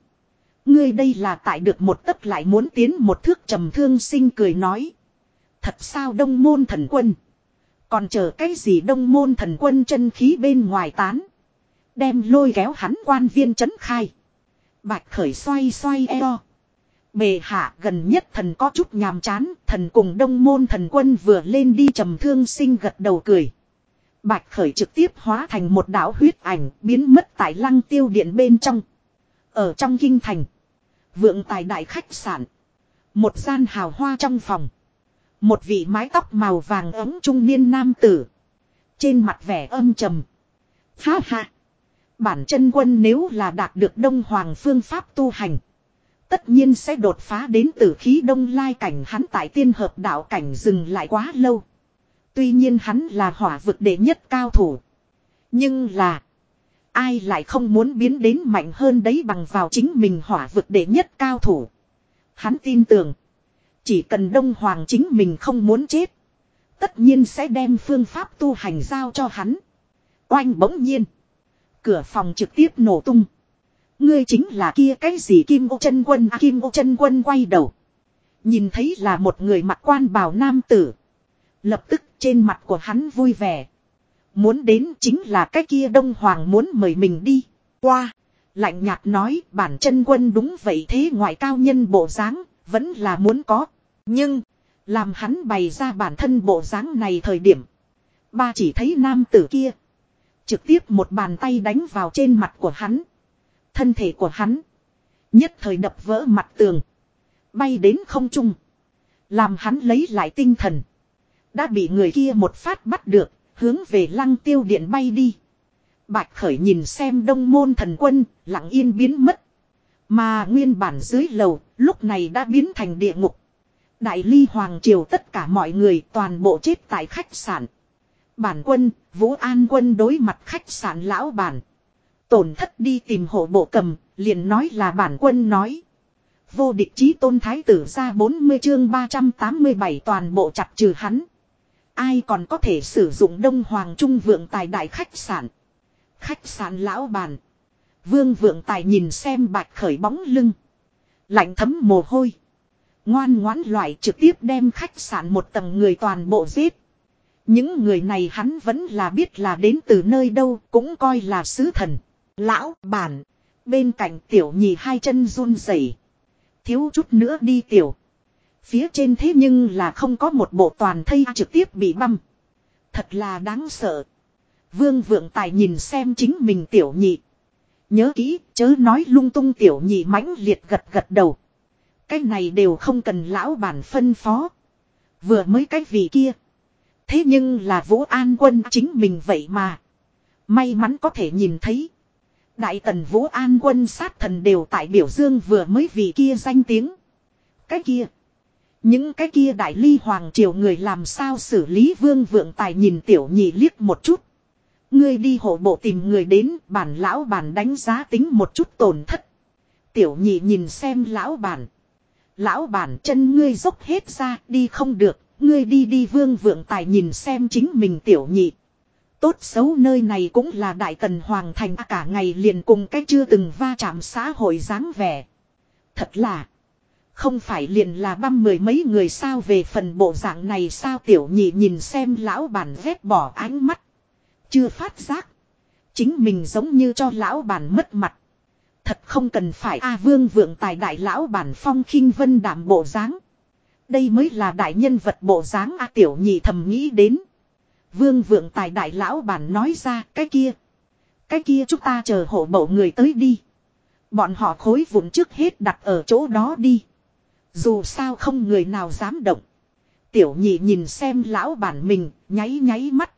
Ngươi đây là tại được một tấc lại muốn tiến một thước trầm thương sinh cười nói. Thật sao đông môn thần quân. Còn chờ cái gì đông môn thần quân chân khí bên ngoài tán. Đem lôi kéo hắn quan viên chấn khai. Bạch khởi xoay xoay eo. Bề hạ gần nhất thần có chút nhàm chán, thần cùng đông môn thần quân vừa lên đi trầm thương sinh gật đầu cười. Bạch khởi trực tiếp hóa thành một đảo huyết ảnh biến mất tại lăng tiêu điện bên trong. Ở trong kinh thành. Vượng tài đại khách sạn. Một gian hào hoa trong phòng. Một vị mái tóc màu vàng ấm trung niên nam tử. Trên mặt vẻ âm trầm. Ha ha. Bản chân quân nếu là đạt được đông hoàng phương pháp tu hành. Tất nhiên sẽ đột phá đến tử khí đông lai cảnh hắn tại tiên hợp đạo cảnh dừng lại quá lâu. Tuy nhiên hắn là hỏa vực đệ nhất cao thủ. Nhưng là. Ai lại không muốn biến đến mạnh hơn đấy bằng vào chính mình hỏa vực đệ nhất cao thủ. Hắn tin tưởng. Chỉ cần Đông Hoàng chính mình không muốn chết. Tất nhiên sẽ đem phương pháp tu hành giao cho hắn. Oanh bỗng nhiên. Cửa phòng trực tiếp nổ tung. Ngươi chính là kia cái gì Kim ô chân quân à, Kim ô chân quân quay đầu. Nhìn thấy là một người mặc quan bào nam tử. Lập tức trên mặt của hắn vui vẻ. Muốn đến chính là cái kia Đông Hoàng muốn mời mình đi. Qua. Lạnh nhạt nói bản chân quân đúng vậy thế ngoại cao nhân bộ dáng vẫn là muốn có. Nhưng, làm hắn bày ra bản thân bộ dáng này thời điểm. Ba chỉ thấy nam tử kia. Trực tiếp một bàn tay đánh vào trên mặt của hắn. Thân thể của hắn. Nhất thời đập vỡ mặt tường. Bay đến không trung. Làm hắn lấy lại tinh thần. Đã bị người kia một phát bắt được. Hướng về lăng tiêu điện bay đi. Bạch khởi nhìn xem đông môn thần quân. Lặng yên biến mất. Mà nguyên bản dưới lầu. Lúc này đã biến thành địa ngục. Đại ly hoàng triều tất cả mọi người toàn bộ chết tại khách sạn. Bản quân, Vũ An quân đối mặt khách sạn lão bản. Tổn thất đi tìm hộ bộ cầm, liền nói là bản quân nói. Vô địch chí tôn thái tử ra 40 chương 387 toàn bộ chặt trừ hắn. Ai còn có thể sử dụng đông hoàng trung vượng tài đại khách sạn. Khách sạn lão Bàn? Vương vượng tài nhìn xem bạch khởi bóng lưng. Lạnh thấm mồ hôi. Ngoan ngoãn loại trực tiếp đem khách sạn một tầng người toàn bộ giết. Những người này hắn vẫn là biết là đến từ nơi đâu, cũng coi là sứ thần. Lão bản. Bên cạnh tiểu nhì hai chân run rẩy Thiếu chút nữa đi tiểu. Phía trên thế nhưng là không có một bộ toàn thây trực tiếp bị băm. Thật là đáng sợ. Vương vượng tài nhìn xem chính mình tiểu nhị. Nhớ kỹ, chớ nói lung tung tiểu nhị mãnh liệt gật gật đầu. Cái này đều không cần lão bản phân phó. Vừa mới cái vị kia. Thế nhưng là Vũ An quân chính mình vậy mà. May mắn có thể nhìn thấy. Đại tần Vũ An quân sát thần đều tại biểu dương vừa mới vị kia danh tiếng. Cái kia. Những cái kia đại ly hoàng triều người làm sao xử lý vương vượng tài nhìn tiểu nhị liếc một chút. Ngươi đi hộ bộ tìm người đến, bản lão bản đánh giá tính một chút tổn thất. Tiểu nhị nhìn xem lão bản. Lão bản chân ngươi dốc hết ra, đi không được. Ngươi đi đi vương vượng tài nhìn xem chính mình tiểu nhị. Tốt xấu nơi này cũng là đại tần hoàng thành, cả ngày liền cùng cách chưa từng va chạm xã hội dáng vẻ. Thật là. Không phải liền là băm mười mấy người sao về phần bộ dạng này sao tiểu nhị nhìn xem lão bản vét bỏ ánh mắt. Chưa phát giác. Chính mình giống như cho lão bản mất mặt. Thật không cần phải A vương vượng tài đại lão bản phong khinh vân đảm bộ dáng. Đây mới là đại nhân vật bộ dáng A tiểu nhị thầm nghĩ đến. Vương vượng tài đại lão bản nói ra, cái kia. Cái kia chúng ta chờ hộ bộ người tới đi. Bọn họ khối vụn trước hết đặt ở chỗ đó đi. Dù sao không người nào dám động. Tiểu nhị nhìn xem lão bản mình, nháy nháy mắt.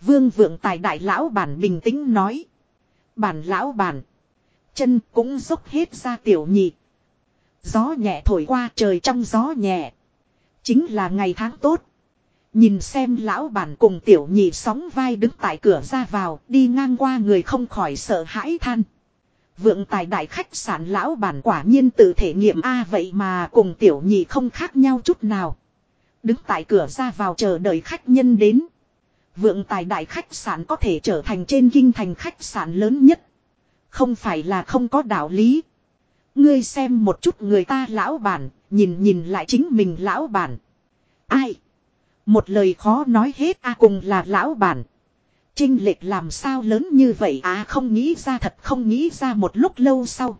Vương vượng tài đại lão bản bình tĩnh nói. Bản lão bản. Chân cũng dốc hết ra tiểu nhị. Gió nhẹ thổi qua trời trong gió nhẹ. Chính là ngày tháng tốt. Nhìn xem lão bản cùng tiểu nhị sóng vai đứng tại cửa ra vào đi ngang qua người không khỏi sợ hãi than. Vượng tài đại khách sạn lão bản quả nhiên tự thể nghiệm A vậy mà cùng tiểu nhị không khác nhau chút nào. Đứng tại cửa ra vào chờ đợi khách nhân đến. Vượng tài đại khách sạn có thể trở thành trên kinh thành khách sạn lớn nhất. Không phải là không có đạo lý. Ngươi xem một chút người ta lão bản, nhìn nhìn lại chính mình lão bản. Ai? Một lời khó nói hết a cùng là lão bản. Trinh lệch làm sao lớn như vậy à không nghĩ ra thật không nghĩ ra một lúc lâu sau.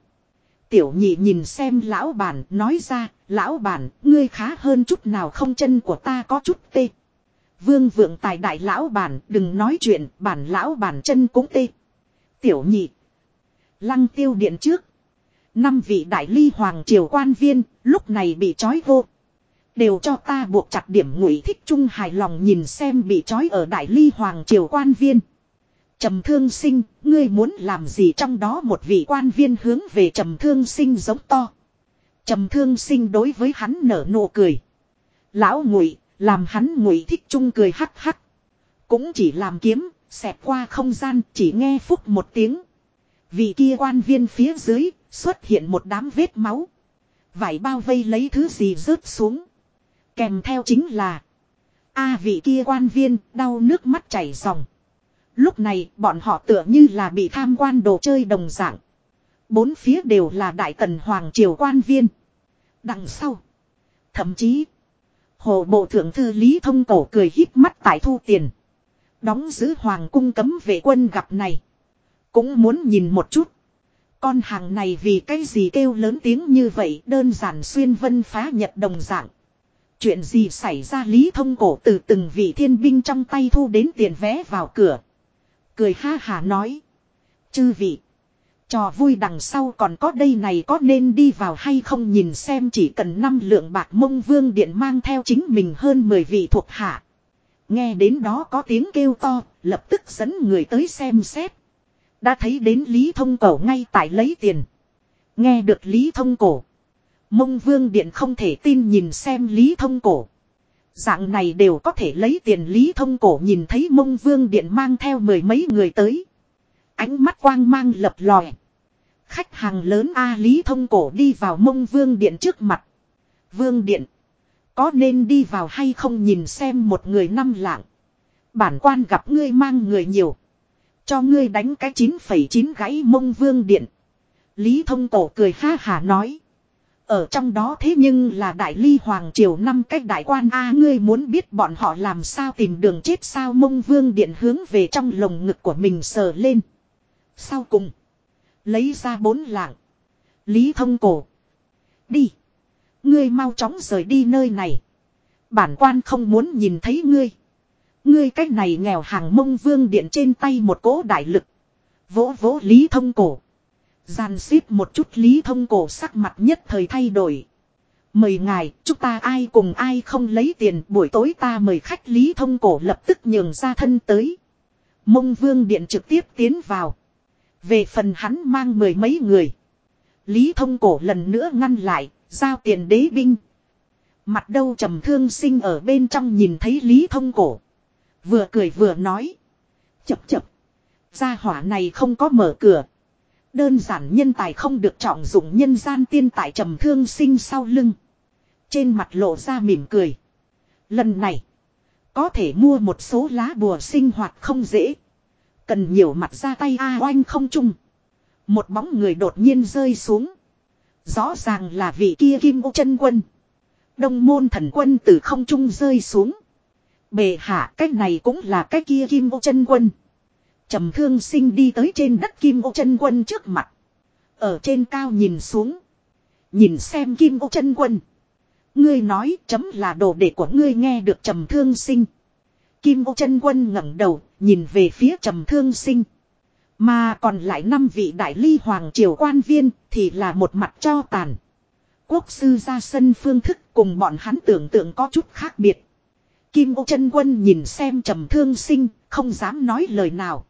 Tiểu nhị nhìn xem lão bản nói ra, lão bản, ngươi khá hơn chút nào không chân của ta có chút tê. Vương vượng tài đại lão bản, đừng nói chuyện, bản lão bản chân cũng tê. Tiểu nhị. Lăng tiêu điện trước. Năm vị đại ly hoàng triều quan viên, lúc này bị trói vô. Đều cho ta buộc chặt điểm ngụy thích trung hài lòng nhìn xem bị trói ở đại ly hoàng triều quan viên. Trầm thương sinh, ngươi muốn làm gì trong đó một vị quan viên hướng về trầm thương sinh giống to. Trầm thương sinh đối với hắn nở nụ cười. Lão ngụy, làm hắn ngụy thích trung cười hắc hắc. Cũng chỉ làm kiếm, xẹt qua không gian, chỉ nghe phúc một tiếng. Vị kia quan viên phía dưới, xuất hiện một đám vết máu. Vải bao vây lấy thứ gì rớt xuống. Kèm theo chính là. A vị kia quan viên, đau nước mắt chảy ròng. Lúc này, bọn họ tựa như là bị tham quan đồ chơi đồng dạng. Bốn phía đều là đại tần hoàng triều quan viên. Đằng sau. Thậm chí. Hồ bộ thượng thư Lý Thông Cổ cười hít mắt tại thu tiền. Đóng giữ hoàng cung cấm vệ quân gặp này. Cũng muốn nhìn một chút. Con hàng này vì cái gì kêu lớn tiếng như vậy đơn giản xuyên vân phá nhật đồng dạng. Chuyện gì xảy ra Lý Thông Cổ từ từng vị thiên binh trong tay thu đến tiền vé vào cửa. Cười ha hà nói. Chư vị. Trò vui đằng sau còn có đây này có nên đi vào hay không nhìn xem chỉ cần năm lượng bạc mông vương điện mang theo chính mình hơn 10 vị thuộc hạ. Nghe đến đó có tiếng kêu to, lập tức dẫn người tới xem xét. Đã thấy đến Lý Thông Cổ ngay tại lấy tiền. Nghe được Lý Thông Cổ. Mông vương điện không thể tin nhìn xem Lý Thông Cổ. Dạng này đều có thể lấy tiền Lý Thông Cổ nhìn thấy mông vương điện mang theo mười mấy người tới. Ánh mắt quang mang lập lòe. Khách hàng lớn A Lý Thông Cổ đi vào mông vương điện trước mặt. Vương điện. Có nên đi vào hay không nhìn xem một người năm lạng. Bản quan gặp ngươi mang người nhiều. Cho ngươi đánh cái 9,9 gãy mông vương điện. Lý Thông Cổ cười ha hà nói. Ở trong đó thế nhưng là đại ly hoàng triều năm cách đại quan A, ngươi muốn biết bọn họ làm sao tìm đường chết sao mông vương điện hướng về trong lồng ngực của mình sờ lên. Sau cùng. Lấy ra bốn lạng. Lý thông cổ. Đi. Ngươi mau chóng rời đi nơi này. Bản quan không muốn nhìn thấy ngươi. Ngươi cách này nghèo hàng mông vương điện trên tay một cỗ đại lực. Vỗ vỗ lý thông cổ. Gian xếp một chút lý thông cổ sắc mặt nhất thời thay đổi. Mời ngài, chúng ta ai cùng ai không lấy tiền buổi tối ta mời khách lý thông cổ lập tức nhường ra thân tới. Mông vương điện trực tiếp tiến vào. Về phần hắn mang mười mấy người. Lý thông cổ lần nữa ngăn lại, giao tiền đế binh. Mặt đâu trầm thương sinh ở bên trong nhìn thấy Lý thông cổ. Vừa cười vừa nói. Chập chập. Gia hỏa này không có mở cửa. Đơn giản nhân tài không được trọng dụng nhân gian tiên tài trầm thương sinh sau lưng. Trên mặt lộ ra mỉm cười. Lần này. Có thể mua một số lá bùa sinh hoạt không dễ. Cần nhiều mặt ra tay a oanh không chung. Một bóng người đột nhiên rơi xuống. Rõ ràng là vị kia kim ô chân quân. Đông môn thần quân từ không trung rơi xuống. Bề hạ cách này cũng là cách kia kim ô chân quân trầm thương sinh đi tới trên đất kim ô chân quân trước mặt. Ở trên cao nhìn xuống. Nhìn xem kim ô chân quân. Ngươi nói chấm là đồ để của ngươi nghe được trầm thương sinh. Kim ô chân quân ngẩng đầu, nhìn về phía trầm thương sinh. Mà còn lại năm vị đại ly hoàng triều quan viên thì là một mặt cho tàn. Quốc sư ra sân phương thức cùng bọn hắn tưởng tượng có chút khác biệt. Kim ô chân quân nhìn xem trầm thương sinh, không dám nói lời nào.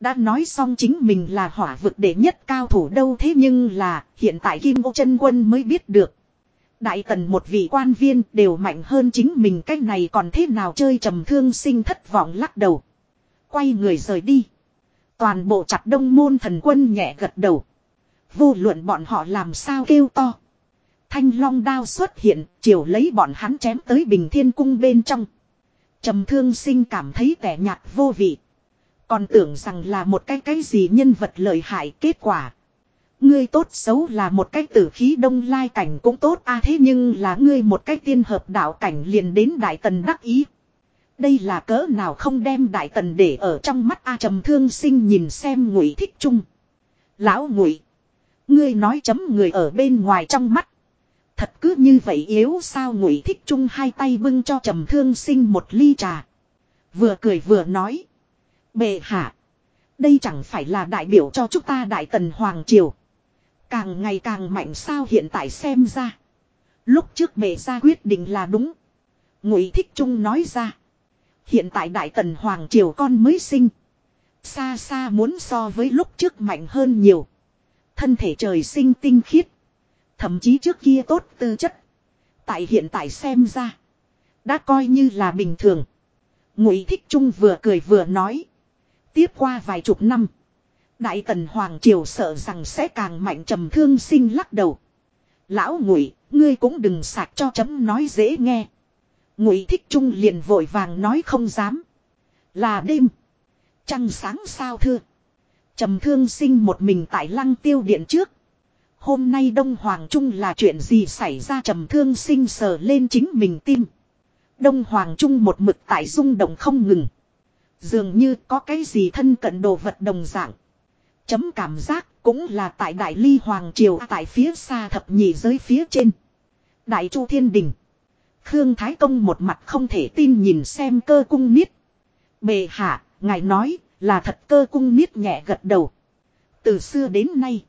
Đã nói xong chính mình là hỏa vực đệ nhất cao thủ đâu thế nhưng là hiện tại Kim ô chân quân mới biết được. Đại tần một vị quan viên đều mạnh hơn chính mình cách này còn thế nào chơi trầm thương sinh thất vọng lắc đầu. Quay người rời đi. Toàn bộ chặt đông môn thần quân nhẹ gật đầu. Vô luận bọn họ làm sao kêu to. Thanh long đao xuất hiện, chiều lấy bọn hắn chém tới bình thiên cung bên trong. trầm thương sinh cảm thấy tẻ nhạt vô vị. Còn tưởng rằng là một cái cái gì nhân vật lợi hại kết quả. Ngươi tốt xấu là một cái tử khí đông lai cảnh cũng tốt a thế nhưng là ngươi một cái tiên hợp đạo cảnh liền đến đại tần đắc ý. Đây là cỡ nào không đem đại tần để ở trong mắt a trầm thương sinh nhìn xem ngụy thích trung. Lão ngụy. Ngươi nói chấm người ở bên ngoài trong mắt. Thật cứ như vậy yếu sao ngụy thích trung hai tay bưng cho trầm thương sinh một ly trà. Vừa cười vừa nói. Bệ hạ. Đây chẳng phải là đại biểu cho chúng ta đại tần hoàng triều. Càng ngày càng mạnh sao hiện tại xem ra. Lúc trước bệ ra quyết định là đúng. Ngụy Thích Trung nói ra. Hiện tại Đại Tần Hoàng Triều con mới sinh. Xa xa muốn so với lúc trước mạnh hơn nhiều. Thân thể trời sinh tinh khiết. Thậm chí trước kia tốt tư chất. Tại hiện tại xem ra. Đã coi như là bình thường. Ngụy Thích Trung vừa cười vừa nói. Tiếp qua vài chục năm. Đại tần Hoàng Triều sợ rằng sẽ càng mạnh trầm thương sinh lắc đầu. Lão ngụy, ngươi cũng đừng sạc cho chấm nói dễ nghe. Ngụy thích trung liền vội vàng nói không dám. Là đêm. Trăng sáng sao thưa. Trầm thương sinh một mình tại lăng tiêu điện trước. Hôm nay Đông Hoàng Trung là chuyện gì xảy ra trầm thương sinh sờ lên chính mình tim. Đông Hoàng Trung một mực tại rung động không ngừng. Dường như có cái gì thân cận đồ vật đồng dạng. Chấm cảm giác cũng là tại Đại Ly Hoàng Triều tại phía xa thập nhị giới phía trên. Đại Chu Thiên Đình. Khương Thái Công một mặt không thể tin nhìn xem cơ cung niết. Bề hạ, ngài nói là thật cơ cung niết nhẹ gật đầu. Từ xưa đến nay.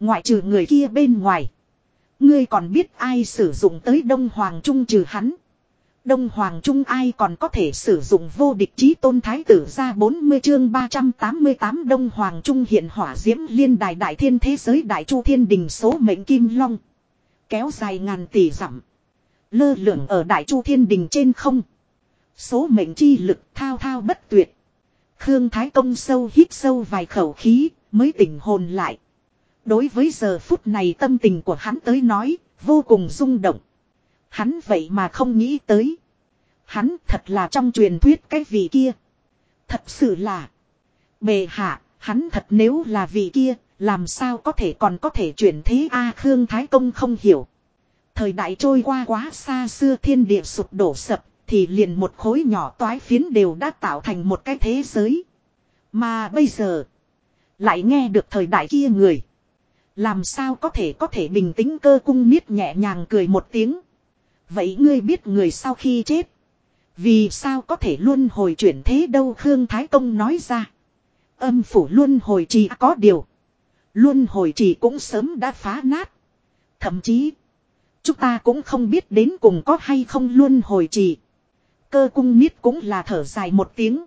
Ngoại trừ người kia bên ngoài. Ngươi còn biết ai sử dụng tới Đông Hoàng Trung trừ hắn. Đông Hoàng Trung ai còn có thể sử dụng vô địch chí tôn thái tử ra 40 chương 388 Đông Hoàng Trung hiện hỏa diễm liên đài đại thiên thế giới đại chu thiên đình số mệnh kim long. Kéo dài ngàn tỷ dặm. Lơ lửng ở đại chu thiên đình trên không. Số mệnh chi lực thao thao bất tuyệt. Khương Thái Công sâu hít sâu vài khẩu khí, mới tỉnh hồn lại. Đối với giờ phút này tâm tình của hắn tới nói, vô cùng rung động. Hắn vậy mà không nghĩ tới. Hắn thật là trong truyền thuyết cái vị kia. Thật sự là. Bề hạ, hắn thật nếu là vị kia, làm sao có thể còn có thể chuyển thế A Khương Thái Công không hiểu. Thời đại trôi qua quá xa xưa thiên địa sụp đổ sập, thì liền một khối nhỏ toái phiến đều đã tạo thành một cái thế giới. Mà bây giờ, lại nghe được thời đại kia người. Làm sao có thể có thể bình tĩnh cơ cung miết nhẹ nhàng cười một tiếng. Vậy ngươi biết người sau khi chết. Vì sao có thể luôn hồi chuyển thế đâu Khương Thái Công nói ra. Âm phủ luôn hồi trì à, có điều. Luôn hồi trì cũng sớm đã phá nát. Thậm chí. Chúng ta cũng không biết đến cùng có hay không luôn hồi trì. Cơ cung miết cũng là thở dài một tiếng.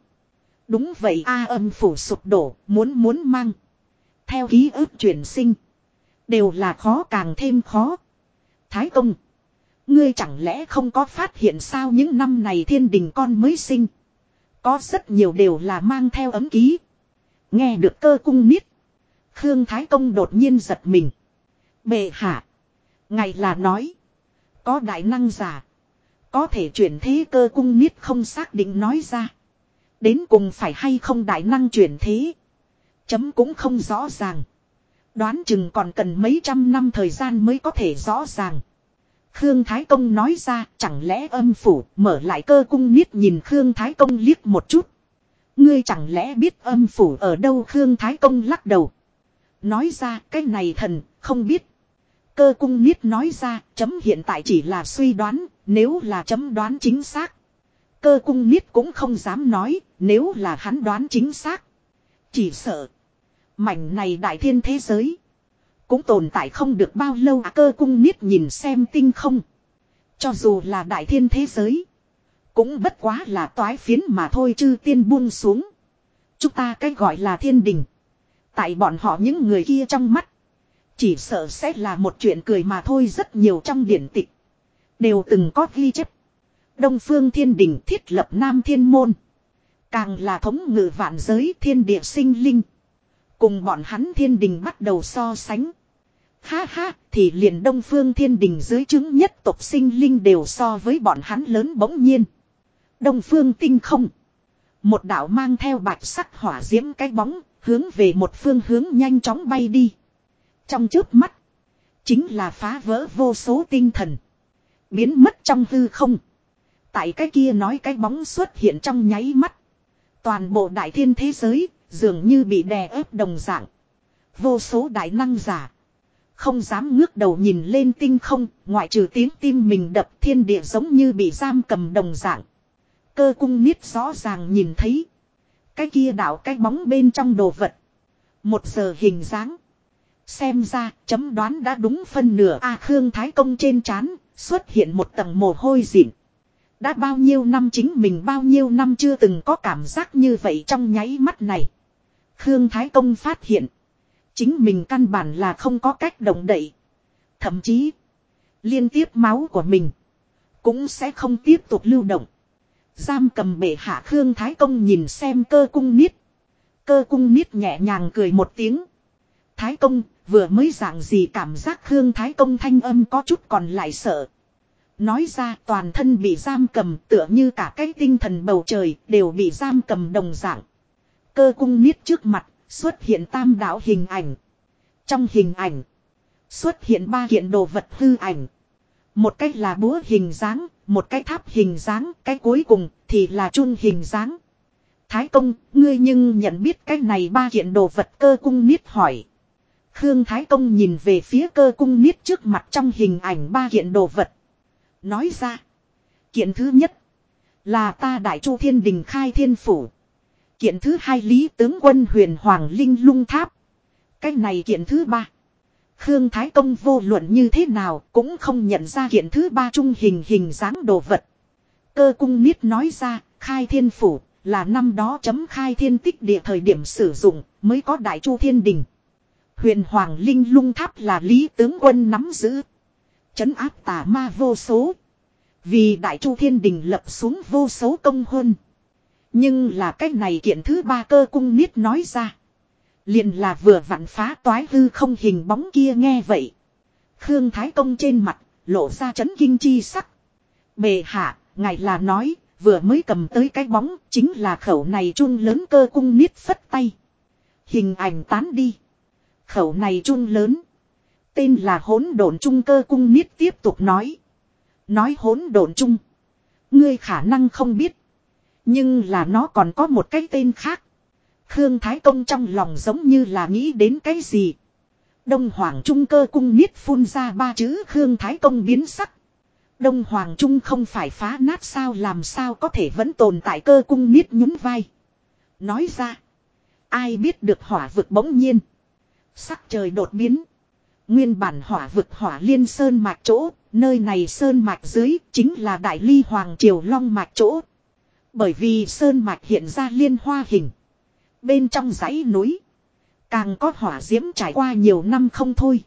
Đúng vậy a, âm phủ sụp đổ, muốn muốn mang. Theo ký ức chuyển sinh. Đều là khó càng thêm khó. Thái công. Ngươi chẳng lẽ không có phát hiện sao những năm này thiên đình con mới sinh. Có rất nhiều đều là mang theo ấm ký. Nghe được cơ cung niết. Khương Thái Công đột nhiên giật mình. Bệ hạ. Ngày là nói. Có đại năng giả. Có thể chuyển thế cơ cung niết không xác định nói ra. Đến cùng phải hay không đại năng chuyển thế. Chấm cũng không rõ ràng. Đoán chừng còn cần mấy trăm năm thời gian mới có thể rõ ràng. Khương Thái Công nói ra, chẳng lẽ âm phủ, mở lại cơ cung niết nhìn Khương Thái Công liếc một chút. Ngươi chẳng lẽ biết âm phủ ở đâu Khương Thái Công lắc đầu. Nói ra, cái này thần, không biết. Cơ cung niết nói ra, chấm hiện tại chỉ là suy đoán, nếu là chấm đoán chính xác. Cơ cung niết cũng không dám nói, nếu là hắn đoán chính xác. Chỉ sợ. Mảnh này đại thiên thế giới. Cũng tồn tại không được bao lâu à, cơ cung niết nhìn xem tinh không. Cho dù là đại thiên thế giới. Cũng bất quá là toái phiến mà thôi chư tiên buông xuống. Chúng ta cách gọi là thiên đình. Tại bọn họ những người kia trong mắt. Chỉ sợ sẽ là một chuyện cười mà thôi rất nhiều trong điển tịch. Đều từng có ghi chép. Đông phương thiên đình thiết lập nam thiên môn. Càng là thống ngự vạn giới thiên địa sinh linh. Cùng bọn hắn thiên đình bắt đầu so sánh. Ha ha, thì liền đông phương thiên đình dưới chứng nhất tộc sinh linh đều so với bọn hắn lớn bỗng nhiên. Đông phương tinh không. Một đạo mang theo bạch sắc hỏa diễm cái bóng, hướng về một phương hướng nhanh chóng bay đi. Trong trước mắt, chính là phá vỡ vô số tinh thần. Biến mất trong hư không. Tại cái kia nói cái bóng xuất hiện trong nháy mắt. Toàn bộ đại thiên thế giới, dường như bị đè ép đồng dạng. Vô số đại năng giả. Không dám ngước đầu nhìn lên tinh không, ngoại trừ tiếng tim mình đập thiên địa giống như bị giam cầm đồng dạng. Cơ cung niết rõ ràng nhìn thấy. Cái kia đảo cái bóng bên trong đồ vật. Một giờ hình dáng. Xem ra, chấm đoán đã đúng phân nửa A Khương Thái Công trên chán, xuất hiện một tầng mồ hôi dịn. Đã bao nhiêu năm chính mình bao nhiêu năm chưa từng có cảm giác như vậy trong nháy mắt này. Khương Thái Công phát hiện. Chính mình căn bản là không có cách động đậy. Thậm chí. Liên tiếp máu của mình. Cũng sẽ không tiếp tục lưu động. Giam cầm bệ hạ Khương Thái Công nhìn xem cơ cung niết. Cơ cung niết nhẹ nhàng cười một tiếng. Thái Công, vừa mới dạng gì cảm giác Khương Thái Công thanh âm có chút còn lại sợ. Nói ra toàn thân bị giam cầm tựa như cả cái tinh thần bầu trời đều bị giam cầm đồng dạng. Cơ cung niết trước mặt xuất hiện tam đạo hình ảnh. Trong hình ảnh xuất hiện ba kiện đồ vật hư ảnh. Một cách là búa hình dáng, một cái tháp hình dáng, cái cuối cùng thì là chun hình dáng. Thái công, ngươi nhưng nhận biết cái này ba kiện đồ vật cơ cung niết hỏi. Khương Thái công nhìn về phía cơ cung niết trước mặt trong hình ảnh ba kiện đồ vật. Nói ra. Kiện thứ nhất. Là ta đại chu thiên đình khai thiên phủ. Kiện thứ hai lý tướng quân huyền hoàng linh lung tháp. Cái này kiện thứ ba. Khương Thái Công vô luận như thế nào cũng không nhận ra kiện thứ ba trung hình hình dáng đồ vật. Cơ cung niết nói ra, khai thiên phủ, là năm đó chấm khai thiên tích địa thời điểm sử dụng, mới có đại chu thiên đình. Huyền Hoàng Linh lung tháp là lý tướng quân nắm giữ. Chấn áp tà ma vô số. Vì đại chu thiên đình lập xuống vô số công hơn. Nhưng là cách này kiện thứ ba cơ cung niết nói ra. Liền là vừa vặn phá toái hư không hình bóng kia nghe vậy. Khương Thái Công trên mặt, lộ ra chấn kinh chi sắc. Bề hạ, ngài là nói, vừa mới cầm tới cái bóng, chính là khẩu này chun lớn cơ cung niết phất tay. Hình ảnh tán đi. Khẩu này chun lớn. Tên là hỗn độn trung cơ cung niết tiếp tục nói. Nói hỗn độn trung. Ngươi khả năng không biết. Nhưng là nó còn có một cái tên khác. Khương Thái Công trong lòng giống như là nghĩ đến cái gì. Đông Hoàng Trung cơ cung niết phun ra ba chữ Khương Thái Công biến sắc. Đông Hoàng Trung không phải phá nát sao làm sao có thể vẫn tồn tại cơ cung niết nhún vai. Nói ra. Ai biết được hỏa vực bỗng nhiên. Sắc trời đột biến. Nguyên bản hỏa vực hỏa liên sơn mạch chỗ. Nơi này sơn mạch dưới chính là đại ly hoàng triều long mạch chỗ. Bởi vì sơn mạch hiện ra liên hoa hình. Bên trong dãy núi. Càng có hỏa diễm trải qua nhiều năm không thôi.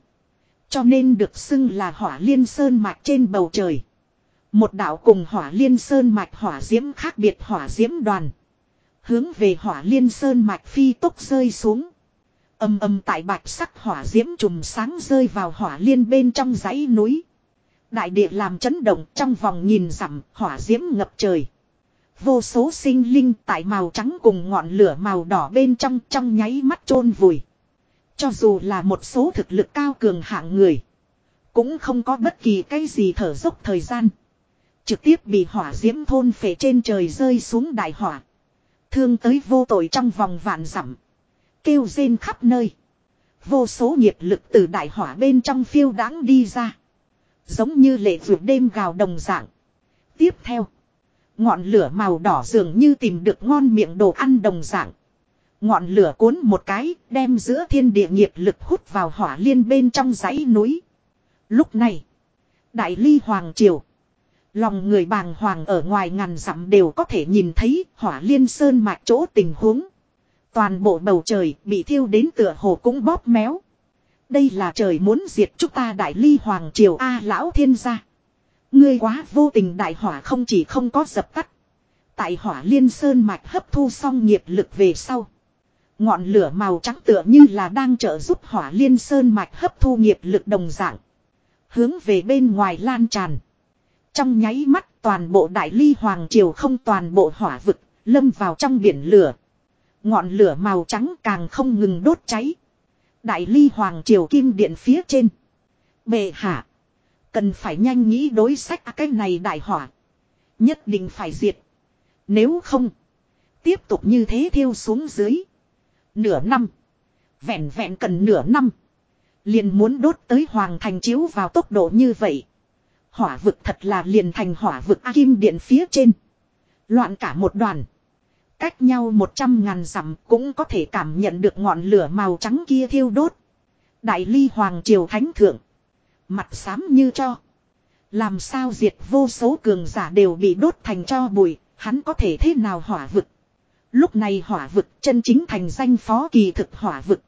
Cho nên được xưng là hỏa liên sơn mạch trên bầu trời. Một đạo cùng hỏa liên sơn mạch hỏa diễm khác biệt hỏa diễm đoàn. Hướng về hỏa liên sơn mạch phi tốc rơi xuống. Âm âm tại bạch sắc hỏa diễm trùm sáng rơi vào hỏa liên bên trong dãy núi. Đại địa làm chấn động trong vòng nhìn dặm, hỏa diễm ngập trời. Vô số sinh linh tại màu trắng cùng ngọn lửa màu đỏ bên trong trong nháy mắt chôn vùi. Cho dù là một số thực lực cao cường hạng người. Cũng không có bất kỳ cái gì thở dốc thời gian. Trực tiếp bị hỏa diễm thôn phệ trên trời rơi xuống đại hỏa. Thương tới vô tội trong vòng vạn dặm Kêu rên khắp nơi. Vô số nghiệp lực từ đại hỏa bên trong phiêu đáng đi ra. Giống như lệ vượt đêm gào đồng dạng. Tiếp theo. Ngọn lửa màu đỏ dường như tìm được ngon miệng đồ ăn đồng dạng. Ngọn lửa cuốn một cái, đem giữa thiên địa nghiệp lực hút vào hỏa liên bên trong dãy núi. Lúc này, Đại Ly Hoàng Triều. Lòng người bàng hoàng ở ngoài ngàn dặm đều có thể nhìn thấy hỏa liên sơn mạch chỗ tình huống. Toàn bộ bầu trời bị thiêu đến tựa hồ cũng bóp méo. Đây là trời muốn diệt chúng ta đại ly hoàng triều A lão thiên gia. Ngươi quá vô tình đại hỏa không chỉ không có dập tắt. Tại hỏa liên sơn mạch hấp thu xong nghiệp lực về sau. Ngọn lửa màu trắng tựa như là đang trợ giúp hỏa liên sơn mạch hấp thu nghiệp lực đồng dạng. Hướng về bên ngoài lan tràn. Trong nháy mắt toàn bộ đại ly hoàng triều không toàn bộ hỏa vực, lâm vào trong biển lửa. Ngọn lửa màu trắng càng không ngừng đốt cháy. Đại ly hoàng triều kim điện phía trên. Bệ hạ. Cần phải nhanh nghĩ đối sách cái này đại hỏa. Nhất định phải diệt. Nếu không. Tiếp tục như thế thiêu xuống dưới. Nửa năm. Vẹn vẹn cần nửa năm. Liền muốn đốt tới hoàng thành chiếu vào tốc độ như vậy. Hỏa vực thật là liền thành hỏa vực A kim điện phía trên. Loạn cả một đoàn. Cách nhau một trăm ngàn dặm cũng có thể cảm nhận được ngọn lửa màu trắng kia thiêu đốt. Đại ly hoàng triều thánh thượng. Mặt xám như cho. Làm sao diệt vô số cường giả đều bị đốt thành cho bụi, hắn có thể thế nào hỏa vực. Lúc này hỏa vực chân chính thành danh phó kỳ thực hỏa vực.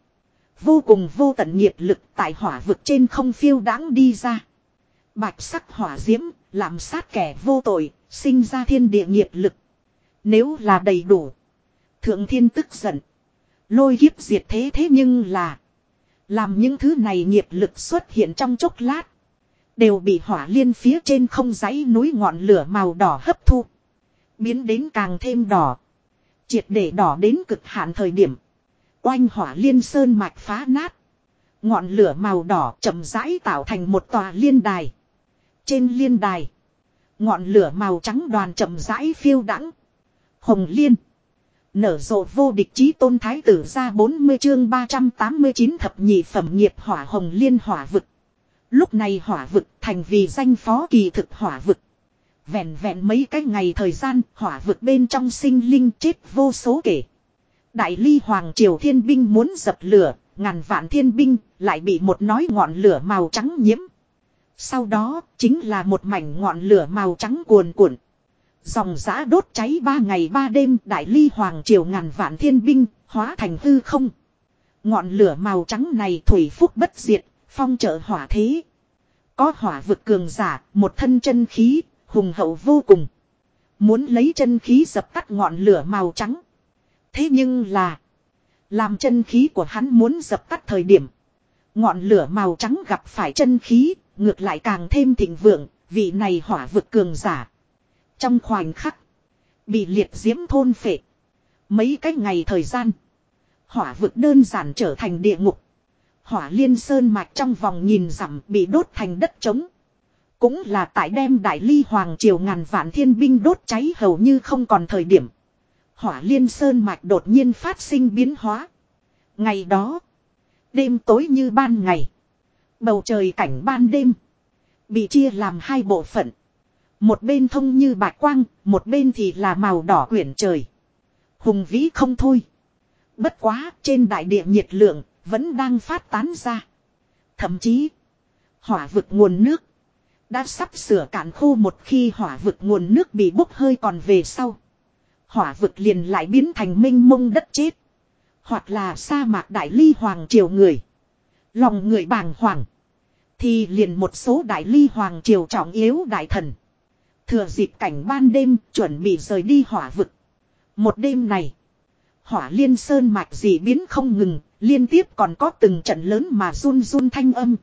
Vô cùng vô tận nhiệt lực tại hỏa vực trên không phiêu đáng đi ra. Bạch sắc hỏa diễm, làm sát kẻ vô tội, sinh ra thiên địa nghiệp lực. Nếu là đầy đủ. Thượng thiên tức giận. Lôi kiếp diệt thế thế nhưng là. Làm những thứ này nghiệp lực xuất hiện trong chốc lát. Đều bị hỏa liên phía trên không dãy núi ngọn lửa màu đỏ hấp thu. Biến đến càng thêm đỏ. Triệt để đỏ đến cực hạn thời điểm. Oanh hỏa liên sơn mạch phá nát. Ngọn lửa màu đỏ chậm rãi tạo thành một tòa liên đài. Trên liên đài. Ngọn lửa màu trắng đoàn chậm rãi phiêu đắng. Hồng Liên. Nở rộ vô địch chí tôn thái tử ra 40 chương 389 thập nhị phẩm nghiệp hỏa Hồng Liên hỏa vực. Lúc này hỏa vực thành vì danh phó kỳ thực hỏa vực. Vẹn vẹn mấy cái ngày thời gian hỏa vực bên trong sinh linh chết vô số kể. Đại ly hoàng triều thiên binh muốn dập lửa, ngàn vạn thiên binh lại bị một nói ngọn lửa màu trắng nhiễm. Sau đó chính là một mảnh ngọn lửa màu trắng cuồn cuộn. Dòng giã đốt cháy ba ngày ba đêm đại ly hoàng triều ngàn vạn thiên binh, hóa thành hư không. Ngọn lửa màu trắng này thủy phúc bất diệt, phong trợ hỏa thế. Có hỏa vực cường giả, một thân chân khí, hùng hậu vô cùng. Muốn lấy chân khí dập tắt ngọn lửa màu trắng. Thế nhưng là, làm chân khí của hắn muốn dập tắt thời điểm. Ngọn lửa màu trắng gặp phải chân khí, ngược lại càng thêm thịnh vượng, vị này hỏa vực cường giả. Trong khoảnh khắc. Bị liệt diễm thôn phệ. Mấy cái ngày thời gian. Hỏa vực đơn giản trở thành địa ngục. Hỏa liên sơn mạch trong vòng nhìn dặm bị đốt thành đất trống. Cũng là tại đem đại ly hoàng triều ngàn vạn thiên binh đốt cháy hầu như không còn thời điểm. Hỏa liên sơn mạch đột nhiên phát sinh biến hóa. Ngày đó. Đêm tối như ban ngày. Bầu trời cảnh ban đêm. Bị chia làm hai bộ phận. Một bên thông như bạch quang, một bên thì là màu đỏ quyển trời. Hùng vĩ không thôi. Bất quá, trên đại địa nhiệt lượng, vẫn đang phát tán ra. Thậm chí, hỏa vực nguồn nước. Đã sắp sửa cạn khô một khi hỏa vực nguồn nước bị bốc hơi còn về sau. Hỏa vực liền lại biến thành minh mông đất chết. Hoặc là sa mạc đại ly hoàng triều người. Lòng người bàng hoàng. Thì liền một số đại ly hoàng triều trọng yếu đại thần. Thừa dịp cảnh ban đêm chuẩn bị rời đi hỏa vực. Một đêm này. Hỏa liên sơn mạch dị biến không ngừng, liên tiếp còn có từng trận lớn mà run run thanh âm.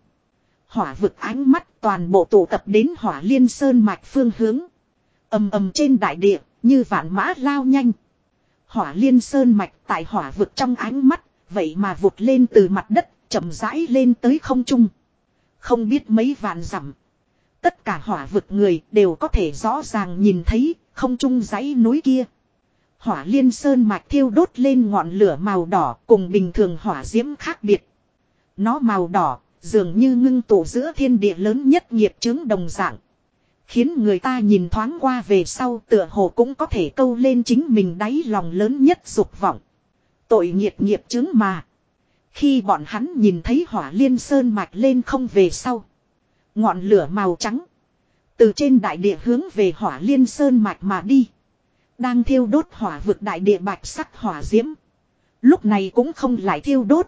Hỏa vực ánh mắt toàn bộ tụ tập đến hỏa liên sơn mạch phương hướng. ầm ầm trên đại địa, như vạn mã lao nhanh. Hỏa liên sơn mạch tại hỏa vực trong ánh mắt, vậy mà vụt lên từ mặt đất, chậm rãi lên tới không trung. Không biết mấy vạn dặm Tất cả hỏa vực người đều có thể rõ ràng nhìn thấy không trung dãy núi kia. Hỏa liên sơn mạch thiêu đốt lên ngọn lửa màu đỏ cùng bình thường hỏa diễm khác biệt. Nó màu đỏ, dường như ngưng tụ giữa thiên địa lớn nhất nghiệp chứng đồng dạng. Khiến người ta nhìn thoáng qua về sau tựa hồ cũng có thể câu lên chính mình đáy lòng lớn nhất dục vọng. Tội nghiệp nghiệp chứng mà. Khi bọn hắn nhìn thấy hỏa liên sơn mạch lên không về sau. Ngọn lửa màu trắng. Từ trên đại địa hướng về hỏa liên sơn mạch mà đi. Đang thiêu đốt hỏa vực đại địa bạch sắc hỏa diễm. Lúc này cũng không lại thiêu đốt.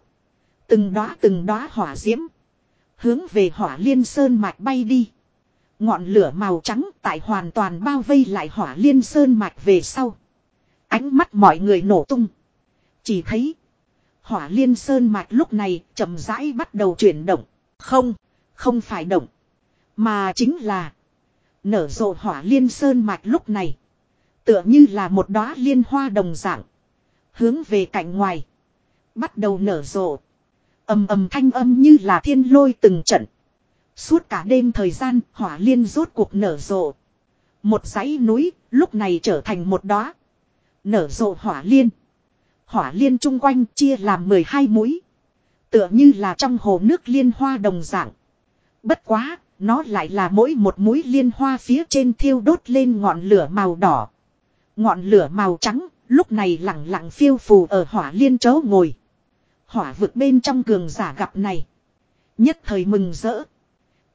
Từng đóa từng đóa hỏa diễm. Hướng về hỏa liên sơn mạch bay đi. Ngọn lửa màu trắng tại hoàn toàn bao vây lại hỏa liên sơn mạch về sau. Ánh mắt mọi người nổ tung. Chỉ thấy. Hỏa liên sơn mạch lúc này chậm rãi bắt đầu chuyển động. Không, không phải động. Mà chính là. Nở rộ hỏa liên sơn mạch lúc này. Tựa như là một đóa liên hoa đồng dạng. Hướng về cạnh ngoài. Bắt đầu nở rộ. ầm ầm thanh âm như là thiên lôi từng trận. Suốt cả đêm thời gian, hỏa liên rốt cuộc nở rộ. Một dãy núi, lúc này trở thành một đóa. Nở rộ hỏa liên. Hỏa liên chung quanh chia làm 12 mũi. Tựa như là trong hồ nước liên hoa đồng dạng. Bất quá, nó lại là mỗi một mũi liên hoa phía trên thiêu đốt lên ngọn lửa màu đỏ. Ngọn lửa màu trắng, lúc này lặng lặng phiêu phù ở hỏa liên chấu ngồi. Hỏa vực bên trong cường giả gặp này. Nhất thời mừng rỡ.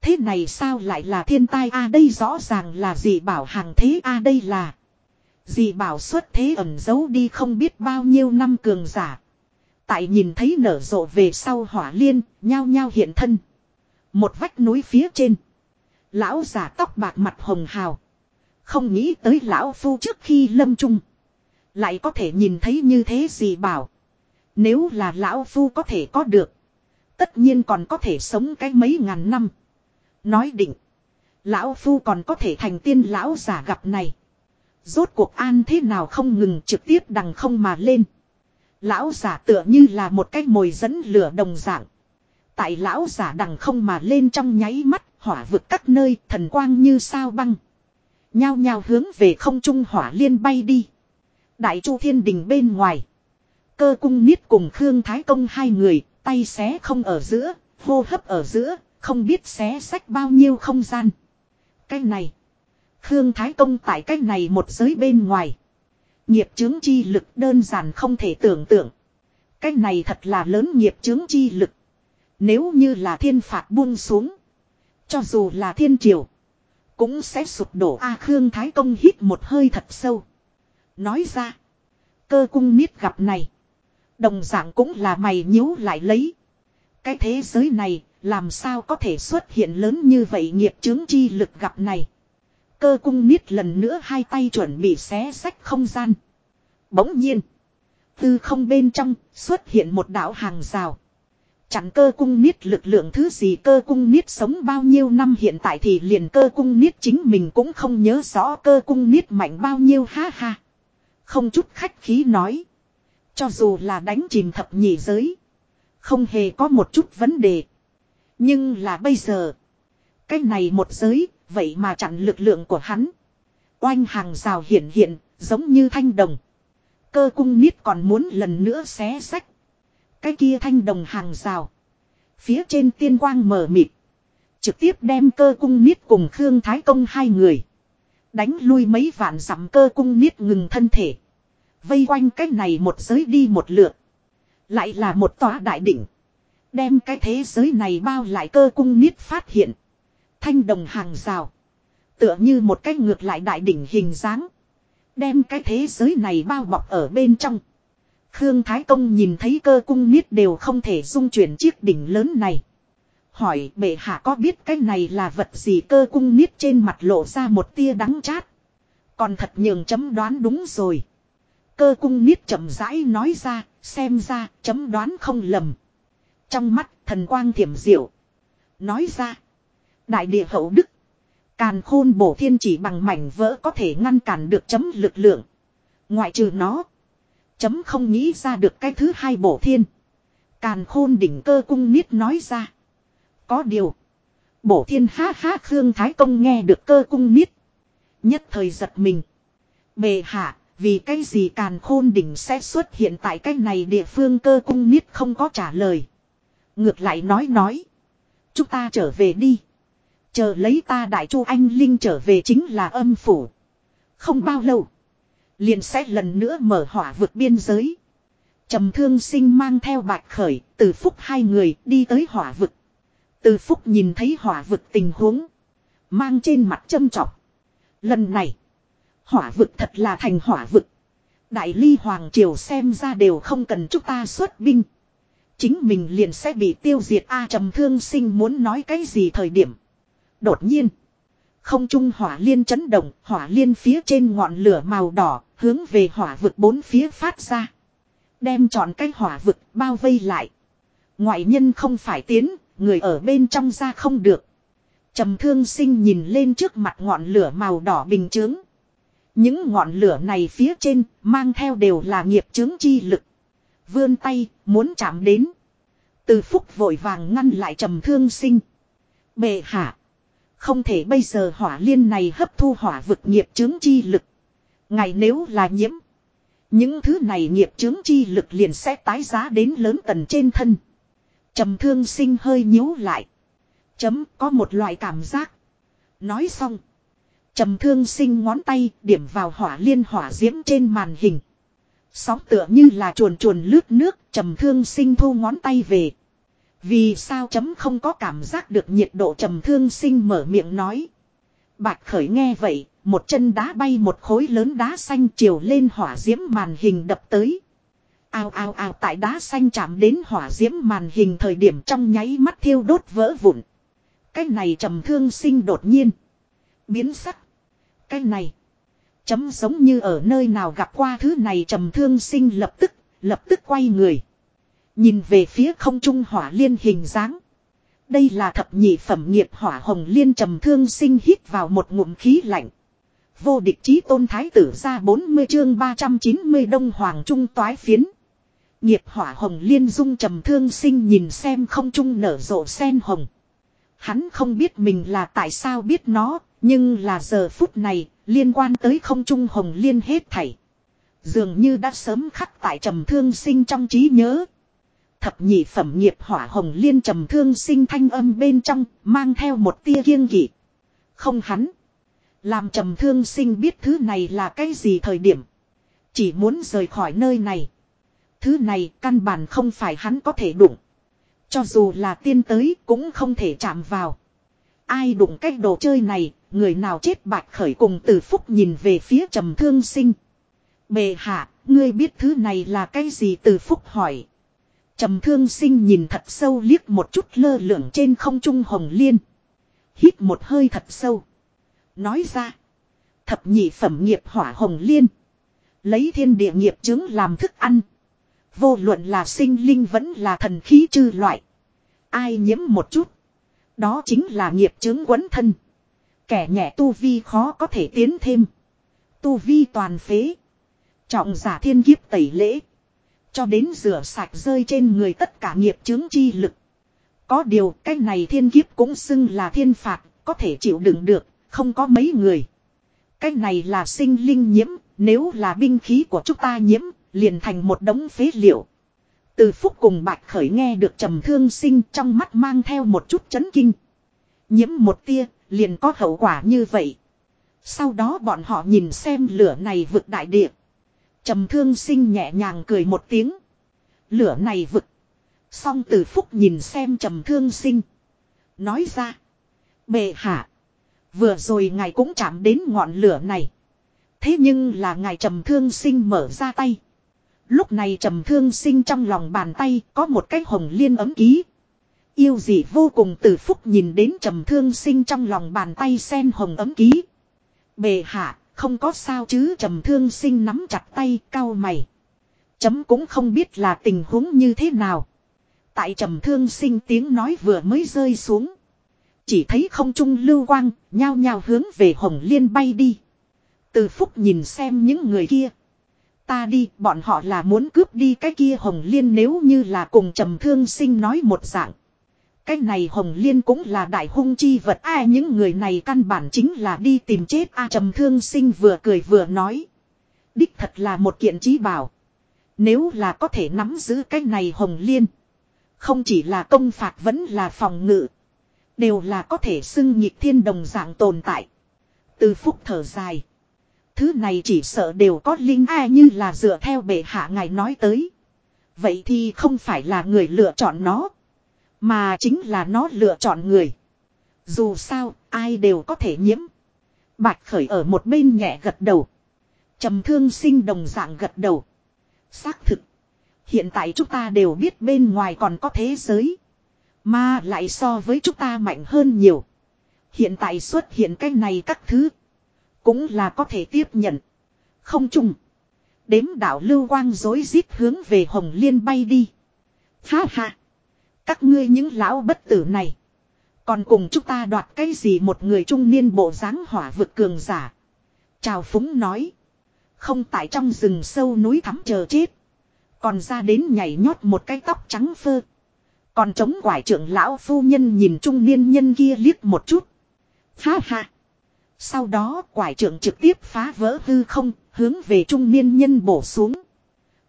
Thế này sao lại là thiên tai a đây rõ ràng là gì bảo hàng thế a đây là. Dì bảo xuất thế ẩn giấu đi không biết bao nhiêu năm cường giả. Tại nhìn thấy nở rộ về sau hỏa liên, nhao nhao hiện thân. Một vách núi phía trên. Lão giả tóc bạc mặt hồng hào. Không nghĩ tới lão phu trước khi lâm trung. Lại có thể nhìn thấy như thế gì bảo. Nếu là lão phu có thể có được. Tất nhiên còn có thể sống cái mấy ngàn năm. Nói định. Lão phu còn có thể thành tiên lão giả gặp này. Rốt cuộc an thế nào không ngừng trực tiếp đằng không mà lên. Lão giả tựa như là một cái mồi dẫn lửa đồng dạng. Tại lão giả đằng không mà lên trong nháy mắt, hỏa vực các nơi, thần quang như sao băng. Nhao nhao hướng về không trung hỏa liên bay đi. Đại chu thiên đình bên ngoài. Cơ cung niết cùng Khương Thái Công hai người, tay xé không ở giữa, hô hấp ở giữa, không biết xé sách bao nhiêu không gian. Cái này. Khương Thái Công tại cái này một giới bên ngoài. Nghiệp chứng chi lực đơn giản không thể tưởng tượng. Cái này thật là lớn nghiệp chứng chi lực. Nếu như là thiên phạt buông xuống. Cho dù là thiên triều. Cũng sẽ sụp đổ A Khương Thái Công hít một hơi thật sâu. Nói ra. Cơ cung niết gặp này. Đồng dạng cũng là mày nhíu lại lấy. Cái thế giới này, làm sao có thể xuất hiện lớn như vậy nghiệp chứng chi lực gặp này. Cơ cung niết lần nữa hai tay chuẩn bị xé sách không gian. Bỗng nhiên. Từ không bên trong xuất hiện một đạo hàng rào. Chặn cơ cung niết lực lượng thứ gì cơ cung niết sống bao nhiêu năm hiện tại thì liền cơ cung niết chính mình cũng không nhớ rõ cơ cung niết mạnh bao nhiêu ha ha. Không chút khách khí nói. Cho dù là đánh chìm thập nhị giới. Không hề có một chút vấn đề. Nhưng là bây giờ. Cái này một giới, vậy mà chặn lực lượng của hắn. Oanh hàng rào hiện hiện, giống như thanh đồng. Cơ cung niết còn muốn lần nữa xé sách. Cái kia thanh đồng hàng rào. Phía trên tiên quang mở mịt. Trực tiếp đem cơ cung niết cùng Khương Thái Công hai người. Đánh lui mấy vạn dặm cơ cung niết ngừng thân thể. Vây quanh cái này một giới đi một lượt. Lại là một tòa đại đỉnh. Đem cái thế giới này bao lại cơ cung niết phát hiện. Thanh đồng hàng rào. Tựa như một cái ngược lại đại đỉnh hình dáng. Đem cái thế giới này bao bọc ở bên trong. Khương Thái Công nhìn thấy cơ cung niết đều không thể dung chuyển chiếc đỉnh lớn này. Hỏi bệ hạ có biết cái này là vật gì cơ cung niết trên mặt lộ ra một tia đắng chát. Còn thật nhường chấm đoán đúng rồi. Cơ cung niết chậm rãi nói ra, xem ra, chấm đoán không lầm. Trong mắt, thần quang thiểm diệu. Nói ra, đại địa hậu đức. Càn khôn bổ thiên chỉ bằng mảnh vỡ có thể ngăn cản được chấm lực lượng. Ngoại trừ nó, chấm không nghĩ ra được cái thứ hai bổ thiên. Càn khôn đỉnh cơ cung niết nói ra. Có điều, bổ thiên ha ha Khương Thái Công nghe được cơ cung niết. Nhất thời giật mình. Bề hạ, vì cái gì càn khôn đỉnh sẽ xuất hiện tại cái này địa phương cơ cung niết không có trả lời. Ngược lại nói nói. Chúng ta trở về đi. Chờ lấy ta đại chu anh Linh trở về chính là âm phủ. Không bao lâu. Liền sẽ lần nữa mở hỏa vượt biên giới. trầm thương sinh mang theo bạch khởi, từ phúc hai người đi tới hỏa vực. Từ phúc nhìn thấy hỏa vực tình huống. Mang trên mặt châm trọc. Lần này. Hỏa vực thật là thành hỏa vực. Đại ly hoàng triều xem ra đều không cần chúng ta xuất binh. Chính mình liền sẽ bị tiêu diệt A trầm thương sinh muốn nói cái gì thời điểm. Đột nhiên. Không trung hỏa liên chấn động, hỏa liên phía trên ngọn lửa màu đỏ, hướng về hỏa vực bốn phía phát ra. Đem tròn cái hỏa vực bao vây lại. Ngoại nhân không phải tiến, người ở bên trong ra không được. Trầm thương sinh nhìn lên trước mặt ngọn lửa màu đỏ bình chướng. Những ngọn lửa này phía trên mang theo đều là nghiệp chướng chi lực. Vươn tay muốn chạm đến. Từ phúc vội vàng ngăn lại trầm thương sinh. Bệ hạ. Không thể bây giờ hỏa liên này hấp thu hỏa vực nghiệp chướng chi lực. Ngày nếu là nhiễm. Những thứ này nghiệp chướng chi lực liền sẽ tái giá đến lớn tần trên thân. trầm thương sinh hơi nhíu lại. Chấm, có một loại cảm giác. Nói xong. trầm thương sinh ngón tay điểm vào hỏa liên hỏa diễm trên màn hình. Sóng tựa như là chuồn chuồn lướt nước, trầm thương sinh thu ngón tay về. Vì sao chấm không có cảm giác được nhiệt độ trầm thương sinh mở miệng nói. Bạch khởi nghe vậy, một chân đá bay một khối lớn đá xanh chiều lên hỏa diễm màn hình đập tới. Ao ao ao tại đá xanh chạm đến hỏa diễm màn hình thời điểm trong nháy mắt thiêu đốt vỡ vụn. Cái này trầm thương sinh đột nhiên. Biến sắc. Cái này. Chấm giống như ở nơi nào gặp qua thứ này trầm thương sinh lập tức, lập tức quay người. Nhìn về phía không trung hỏa liên hình dáng. Đây là thập nhị phẩm nghiệp hỏa hồng liên trầm thương sinh hít vào một ngụm khí lạnh. Vô địch chí tôn thái tử ra 40 chương 390 đông hoàng trung toái phiến. Nghiệp hỏa hồng liên dung trầm thương sinh nhìn xem không trung nở rộ sen hồng. Hắn không biết mình là tại sao biết nó, nhưng là giờ phút này, liên quan tới không trung hồng liên hết thảy. Dường như đã sớm khắc tại trầm thương sinh trong trí nhớ. Thập nhị phẩm nghiệp hỏa hồng liên trầm thương sinh thanh âm bên trong, mang theo một tia kiêng kỵ. Không hắn. Làm trầm thương sinh biết thứ này là cái gì thời điểm. Chỉ muốn rời khỏi nơi này. Thứ này căn bản không phải hắn có thể đụng. Cho dù là tiên tới cũng không thể chạm vào. Ai đụng cái đồ chơi này, người nào chết bạch khởi cùng từ phúc nhìn về phía trầm thương sinh. Bề hạ, ngươi biết thứ này là cái gì từ phúc hỏi. Trầm thương sinh nhìn thật sâu liếc một chút lơ lửng trên không trung hồng liên. Hít một hơi thật sâu. Nói ra. Thập nhị phẩm nghiệp hỏa hồng liên. Lấy thiên địa nghiệp chứng làm thức ăn. Vô luận là sinh linh vẫn là thần khí chư loại. Ai nhiễm một chút. Đó chính là nghiệp chứng quấn thân. Kẻ nhẹ tu vi khó có thể tiến thêm. Tu vi toàn phế. Trọng giả thiên kiếp tẩy lễ. Cho đến rửa sạch rơi trên người tất cả nghiệp chứng chi lực. Có điều cái này thiên kiếp cũng xưng là thiên phạt, có thể chịu đựng được, không có mấy người. Cái này là sinh linh nhiễm, nếu là binh khí của chúng ta nhiễm, liền thành một đống phế liệu. Từ phúc cùng bạch khởi nghe được trầm thương sinh trong mắt mang theo một chút chấn kinh. Nhiễm một tia, liền có hậu quả như vậy. Sau đó bọn họ nhìn xem lửa này vực đại địa. Trầm thương sinh nhẹ nhàng cười một tiếng. Lửa này vực. Song từ phúc nhìn xem trầm thương sinh. Nói ra. Bệ hạ. Vừa rồi ngài cũng chạm đến ngọn lửa này. Thế nhưng là ngài trầm thương sinh mở ra tay. Lúc này trầm thương sinh trong lòng bàn tay có một cái hồng liên ấm ký. Yêu gì vô cùng từ phúc nhìn đến trầm thương sinh trong lòng bàn tay sen hồng ấm ký. Bề hạ, không có sao chứ trầm thương sinh nắm chặt tay cao mày. Chấm cũng không biết là tình huống như thế nào. Tại trầm thương sinh tiếng nói vừa mới rơi xuống. Chỉ thấy không trung lưu quang, nhao nhao hướng về Hồng Liên bay đi. Từ phúc nhìn xem những người kia. Ta đi, bọn họ là muốn cướp đi cái kia Hồng Liên nếu như là cùng trầm thương sinh nói một dạng. Cái này Hồng Liên cũng là đại hung chi vật ai những người này căn bản chính là đi tìm chết a trầm thương sinh vừa cười vừa nói. Đích thật là một kiện trí bảo. Nếu là có thể nắm giữ cái này Hồng Liên. Không chỉ là công phạt vẫn là phòng ngự. Đều là có thể xưng nhịp thiên đồng dạng tồn tại. Từ phúc thở dài. Thứ này chỉ sợ đều có linh ai như là dựa theo bệ hạ ngài nói tới. Vậy thì không phải là người lựa chọn nó. Mà chính là nó lựa chọn người. Dù sao, ai đều có thể nhiễm. Bạch khởi ở một bên nhẹ gật đầu. trầm thương sinh đồng dạng gật đầu. Xác thực. Hiện tại chúng ta đều biết bên ngoài còn có thế giới. Mà lại so với chúng ta mạnh hơn nhiều. Hiện tại xuất hiện cái này các thứ. Cũng là có thể tiếp nhận. Không chung. Đếm đảo lưu quang dối rít hướng về Hồng Liên bay đi. Ha ha. Các ngươi những lão bất tử này. Còn cùng chúng ta đoạt cái gì một người trung niên bộ dáng hỏa vực cường giả. Chào phúng nói. Không tại trong rừng sâu núi thắm chờ chết. Còn ra đến nhảy nhót một cái tóc trắng phơ. Còn chống quải trưởng lão phu nhân nhìn trung niên nhân kia liếc một chút. Ha ha. Sau đó quải trưởng trực tiếp phá vỡ hư không, hướng về trung niên nhân bổ xuống.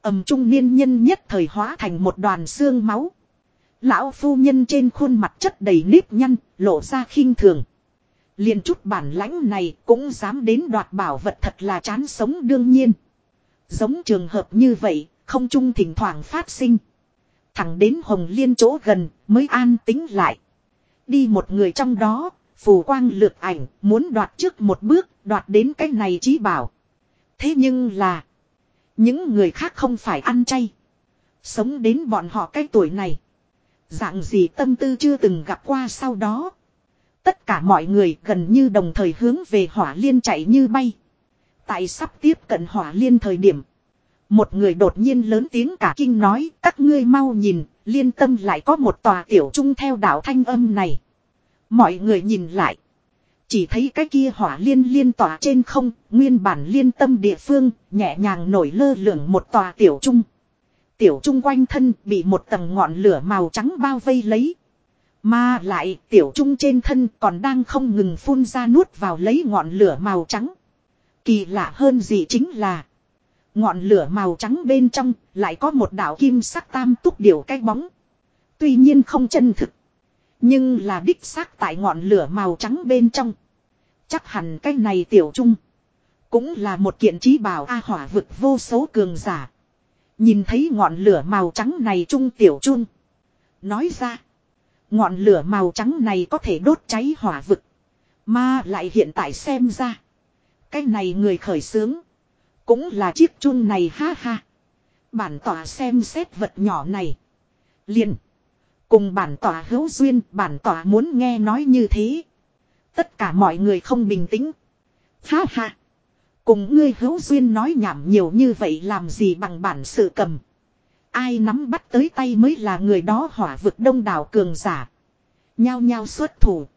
ầm trung niên nhân nhất thời hóa thành một đoàn xương máu. Lão phu nhân trên khuôn mặt chất đầy nếp nhăn, lộ ra khinh thường. liền chút bản lãnh này cũng dám đến đoạt bảo vật thật là chán sống đương nhiên. Giống trường hợp như vậy, không chung thỉnh thoảng phát sinh. Thẳng đến Hồng Liên chỗ gần mới an tính lại. Đi một người trong đó, phù quang lược ảnh, muốn đoạt trước một bước, đoạt đến cái này trí bảo. Thế nhưng là, những người khác không phải ăn chay. Sống đến bọn họ cái tuổi này. Dạng gì tâm tư chưa từng gặp qua sau đó. Tất cả mọi người gần như đồng thời hướng về hỏa liên chạy như bay. Tại sắp tiếp cận hỏa liên thời điểm. Một người đột nhiên lớn tiếng cả kinh nói các ngươi mau nhìn, liên tâm lại có một tòa tiểu trung theo đạo thanh âm này. Mọi người nhìn lại. Chỉ thấy cái kia hỏa liên liên tỏa trên không, nguyên bản liên tâm địa phương, nhẹ nhàng nổi lơ lửng một tòa tiểu trung. Tiểu trung quanh thân bị một tầng ngọn lửa màu trắng bao vây lấy. Mà lại tiểu trung trên thân còn đang không ngừng phun ra nuốt vào lấy ngọn lửa màu trắng. Kỳ lạ hơn gì chính là, Ngọn lửa màu trắng bên trong lại có một đạo kim sắc tam túc điều cái bóng. Tuy nhiên không chân thực. Nhưng là đích xác tại ngọn lửa màu trắng bên trong. Chắc hẳn cái này tiểu trung. Cũng là một kiện trí bảo A hỏa vực vô số cường giả. Nhìn thấy ngọn lửa màu trắng này trung tiểu chun Nói ra. Ngọn lửa màu trắng này có thể đốt cháy hỏa vực. Mà lại hiện tại xem ra. Cái này người khởi sướng. Cũng là chiếc chun này ha ha. Bản tỏa xem xét vật nhỏ này. Liền. Cùng bản tỏa hữu duyên, bản tỏa muốn nghe nói như thế. Tất cả mọi người không bình tĩnh. Ha ha. Cùng ngươi hữu duyên nói nhảm nhiều như vậy làm gì bằng bản sự cầm. Ai nắm bắt tới tay mới là người đó hỏa vực đông đảo cường giả. Nhao nhao xuất thủ.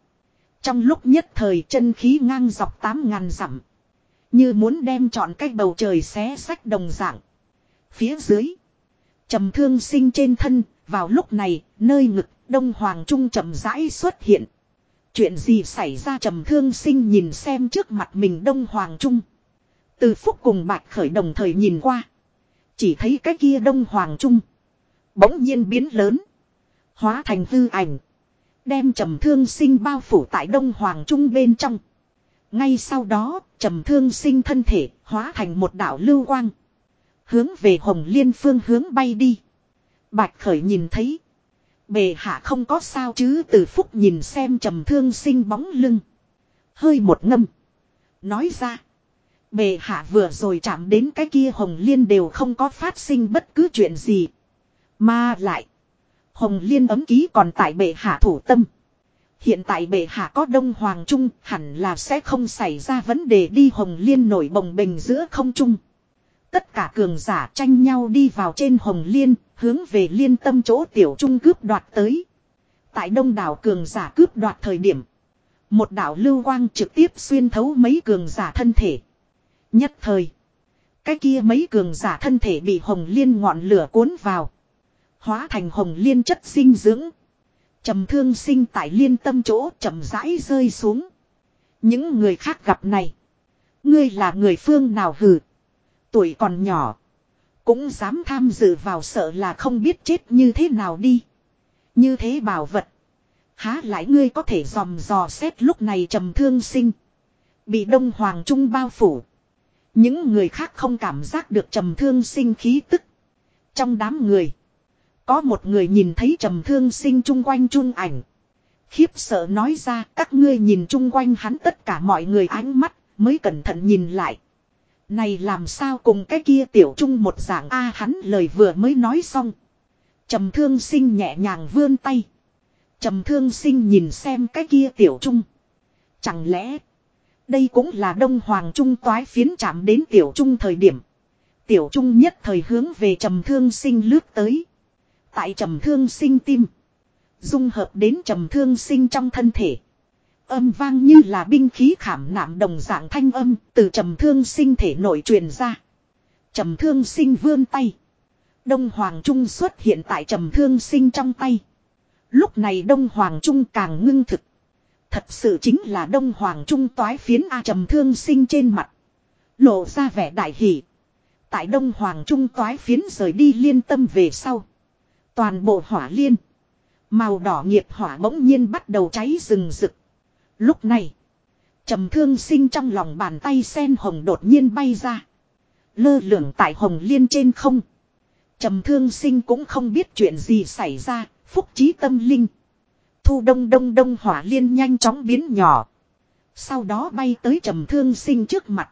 Trong lúc nhất thời chân khí ngang dọc tám ngàn dặm. Như muốn đem chọn cách bầu trời xé sách đồng dạng. Phía dưới. trầm thương sinh trên thân. Vào lúc này, nơi ngực, Đông Hoàng Trung chậm rãi xuất hiện. Chuyện gì xảy ra trầm thương sinh nhìn xem trước mặt mình Đông Hoàng Trung. Từ phúc cùng bạch khởi đồng thời nhìn qua. Chỉ thấy cái kia Đông Hoàng Trung. Bỗng nhiên biến lớn. Hóa thành hư ảnh. Đem trầm thương sinh bao phủ tại Đông Hoàng Trung bên trong. Ngay sau đó, trầm thương sinh thân thể, hóa thành một đạo lưu quang. Hướng về Hồng Liên phương hướng bay đi. Bạch Khởi nhìn thấy. Bề hạ không có sao chứ từ phúc nhìn xem trầm thương sinh bóng lưng. Hơi một ngâm. Nói ra. Bề hạ vừa rồi chạm đến cái kia Hồng Liên đều không có phát sinh bất cứ chuyện gì. Mà lại. Hồng Liên ấm ký còn tại bệ hạ thủ tâm. Hiện tại bệ hạ có Đông Hoàng Trung hẳn là sẽ không xảy ra vấn đề đi Hồng Liên nổi bồng bình giữa không trung. Tất cả cường giả tranh nhau đi vào trên Hồng Liên, hướng về liên tâm chỗ tiểu trung cướp đoạt tới. Tại đông đảo cường giả cướp đoạt thời điểm. Một đảo lưu quang trực tiếp xuyên thấu mấy cường giả thân thể. Nhất thời. Cái kia mấy cường giả thân thể bị hồng liên ngọn lửa cuốn vào. Hóa thành hồng liên chất sinh dưỡng. trầm thương sinh tại liên tâm chỗ chậm rãi rơi xuống. Những người khác gặp này. Ngươi là người phương nào hừ. Tuổi còn nhỏ. Cũng dám tham dự vào sợ là không biết chết như thế nào đi. Như thế bảo vật. Há lại ngươi có thể dòm dò xét lúc này trầm thương sinh. Bị đông hoàng trung bao phủ. Những người khác không cảm giác được trầm thương sinh khí tức. Trong đám người. Có một người nhìn thấy trầm thương sinh chung quanh chung ảnh. Khiếp sợ nói ra, các ngươi nhìn chung quanh hắn tất cả mọi người ánh mắt, mới cẩn thận nhìn lại. Này làm sao cùng cái kia tiểu trung một dạng A, hắn lời vừa mới nói xong. Trầm thương sinh nhẹ nhàng vươn tay. Trầm thương sinh nhìn xem cái kia tiểu trung. Chẳng lẽ. Đây cũng là đông hoàng trung toái phiến chạm đến tiểu trung thời điểm. Tiểu trung nhất thời hướng về trầm thương sinh lướt tới. Tại trầm thương sinh tim. Dung hợp đến trầm thương sinh trong thân thể. Âm vang như là binh khí khảm nạm đồng dạng thanh âm từ trầm thương sinh thể nội truyền ra. Trầm thương sinh vươn tay. Đông Hoàng Trung xuất hiện tại trầm thương sinh trong tay. Lúc này Đông Hoàng Trung càng ngưng thực. Thật sự chính là Đông Hoàng Trung toái phiến A trầm thương sinh trên mặt. Lộ ra vẻ đại hỷ. Tại Đông Hoàng Trung toái phiến rời đi liên tâm về sau. Toàn bộ hỏa liên. Màu đỏ nghiệp hỏa bỗng nhiên bắt đầu cháy rừng rực. Lúc này. trầm thương sinh trong lòng bàn tay sen hồng đột nhiên bay ra. Lơ lửng tại hồng liên trên không. trầm thương sinh cũng không biết chuyện gì xảy ra. Phúc trí tâm linh. Thu đông đông đông hỏa liên nhanh chóng biến nhỏ. Sau đó bay tới trầm thương sinh trước mặt.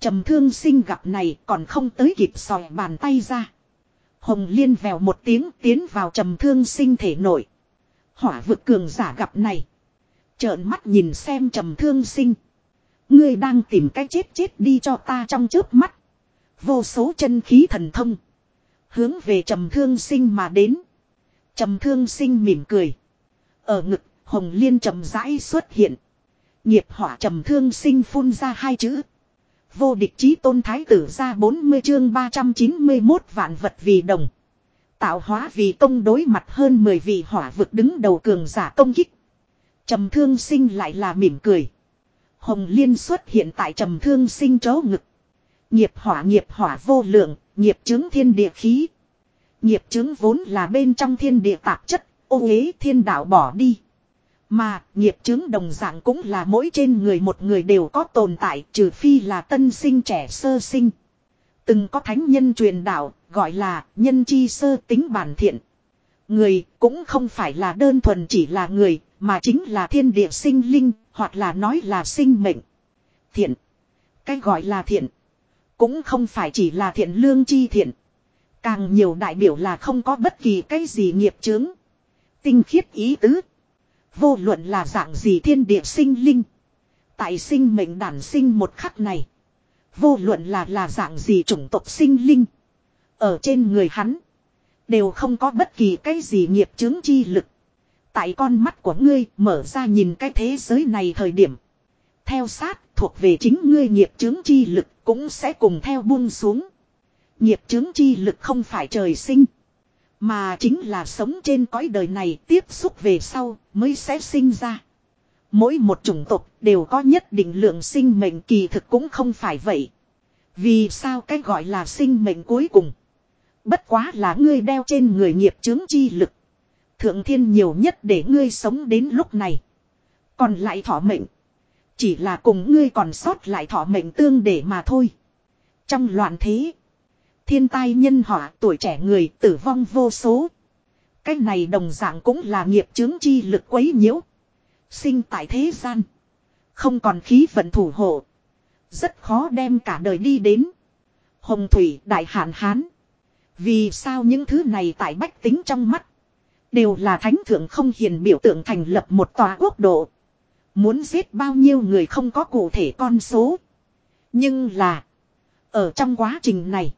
Trầm thương sinh gặp này còn không tới kịp sòi bàn tay ra. Hồng liên vèo một tiếng tiến vào trầm thương sinh thể nổi. Hỏa vực cường giả gặp này. Trợn mắt nhìn xem trầm thương sinh. Ngươi đang tìm cách chết chết đi cho ta trong chớp mắt. Vô số chân khí thần thông. Hướng về trầm thương sinh mà đến. Trầm thương sinh mỉm cười. Ở ngực, hồng liên trầm rãi xuất hiện. Nghiệp hỏa trầm thương sinh phun ra hai chữ. Vô địch chí tôn thái tử ra 40 chương 391 vạn vật vì đồng. Tạo hóa vì công đối mặt hơn 10 vị hỏa vực đứng đầu cường giả công kích. Trầm thương sinh lại là mỉm cười. Hồng liên xuất hiện tại trầm thương sinh chó ngực. Nghiệp hỏa nghiệp hỏa vô lượng, nghiệp chứng thiên địa khí. Nghiệp chứng vốn là bên trong thiên địa tạp chất, ô ghế thiên đạo bỏ đi. Mà, nghiệp chứng đồng dạng cũng là mỗi trên người một người đều có tồn tại trừ phi là tân sinh trẻ sơ sinh. Từng có thánh nhân truyền đạo, gọi là nhân chi sơ tính bản thiện. Người cũng không phải là đơn thuần chỉ là người, mà chính là thiên địa sinh linh, hoặc là nói là sinh mệnh. Thiện. Cái gọi là thiện. Cũng không phải chỉ là thiện lương chi thiện. Càng nhiều đại biểu là không có bất kỳ cái gì nghiệp chướng. Tinh khiết ý tứ. Vô luận là dạng gì thiên địa sinh linh. Tại sinh mệnh đản sinh một khắc này. Vô luận là là dạng gì chủng tộc sinh linh. Ở trên người hắn. Đều không có bất kỳ cái gì nghiệp chứng chi lực. Tại con mắt của ngươi mở ra nhìn cái thế giới này thời điểm. Theo sát thuộc về chính ngươi nghiệp chứng chi lực cũng sẽ cùng theo buông xuống. Nghiệp chứng chi lực không phải trời sinh. Mà chính là sống trên cõi đời này tiếp xúc về sau mới sẽ sinh ra. Mỗi một chủng tộc đều có nhất định lượng sinh mệnh kỳ thực cũng không phải vậy. Vì sao cái gọi là sinh mệnh cuối cùng. Bất quá là ngươi đeo trên người nghiệp chứng chi lực. Thượng thiên nhiều nhất để ngươi sống đến lúc này. Còn lại thọ mệnh. Chỉ là cùng ngươi còn sót lại thọ mệnh tương để mà thôi. Trong loạn thế. Thiên tai nhân họa, tuổi trẻ người, tử vong vô số. Cái này đồng dạng cũng là nghiệp chứng chi lực quấy nhiễu. Sinh tại thế gian. Không còn khí vận thủ hộ. Rất khó đem cả đời đi đến. Hồng thủy, đại hạn hán. Vì sao những thứ này tại bách tính trong mắt. Đều là thánh thượng không hiền biểu tượng thành lập một tòa quốc độ. Muốn giết bao nhiêu người không có cụ thể con số. Nhưng là. Ở trong quá trình này.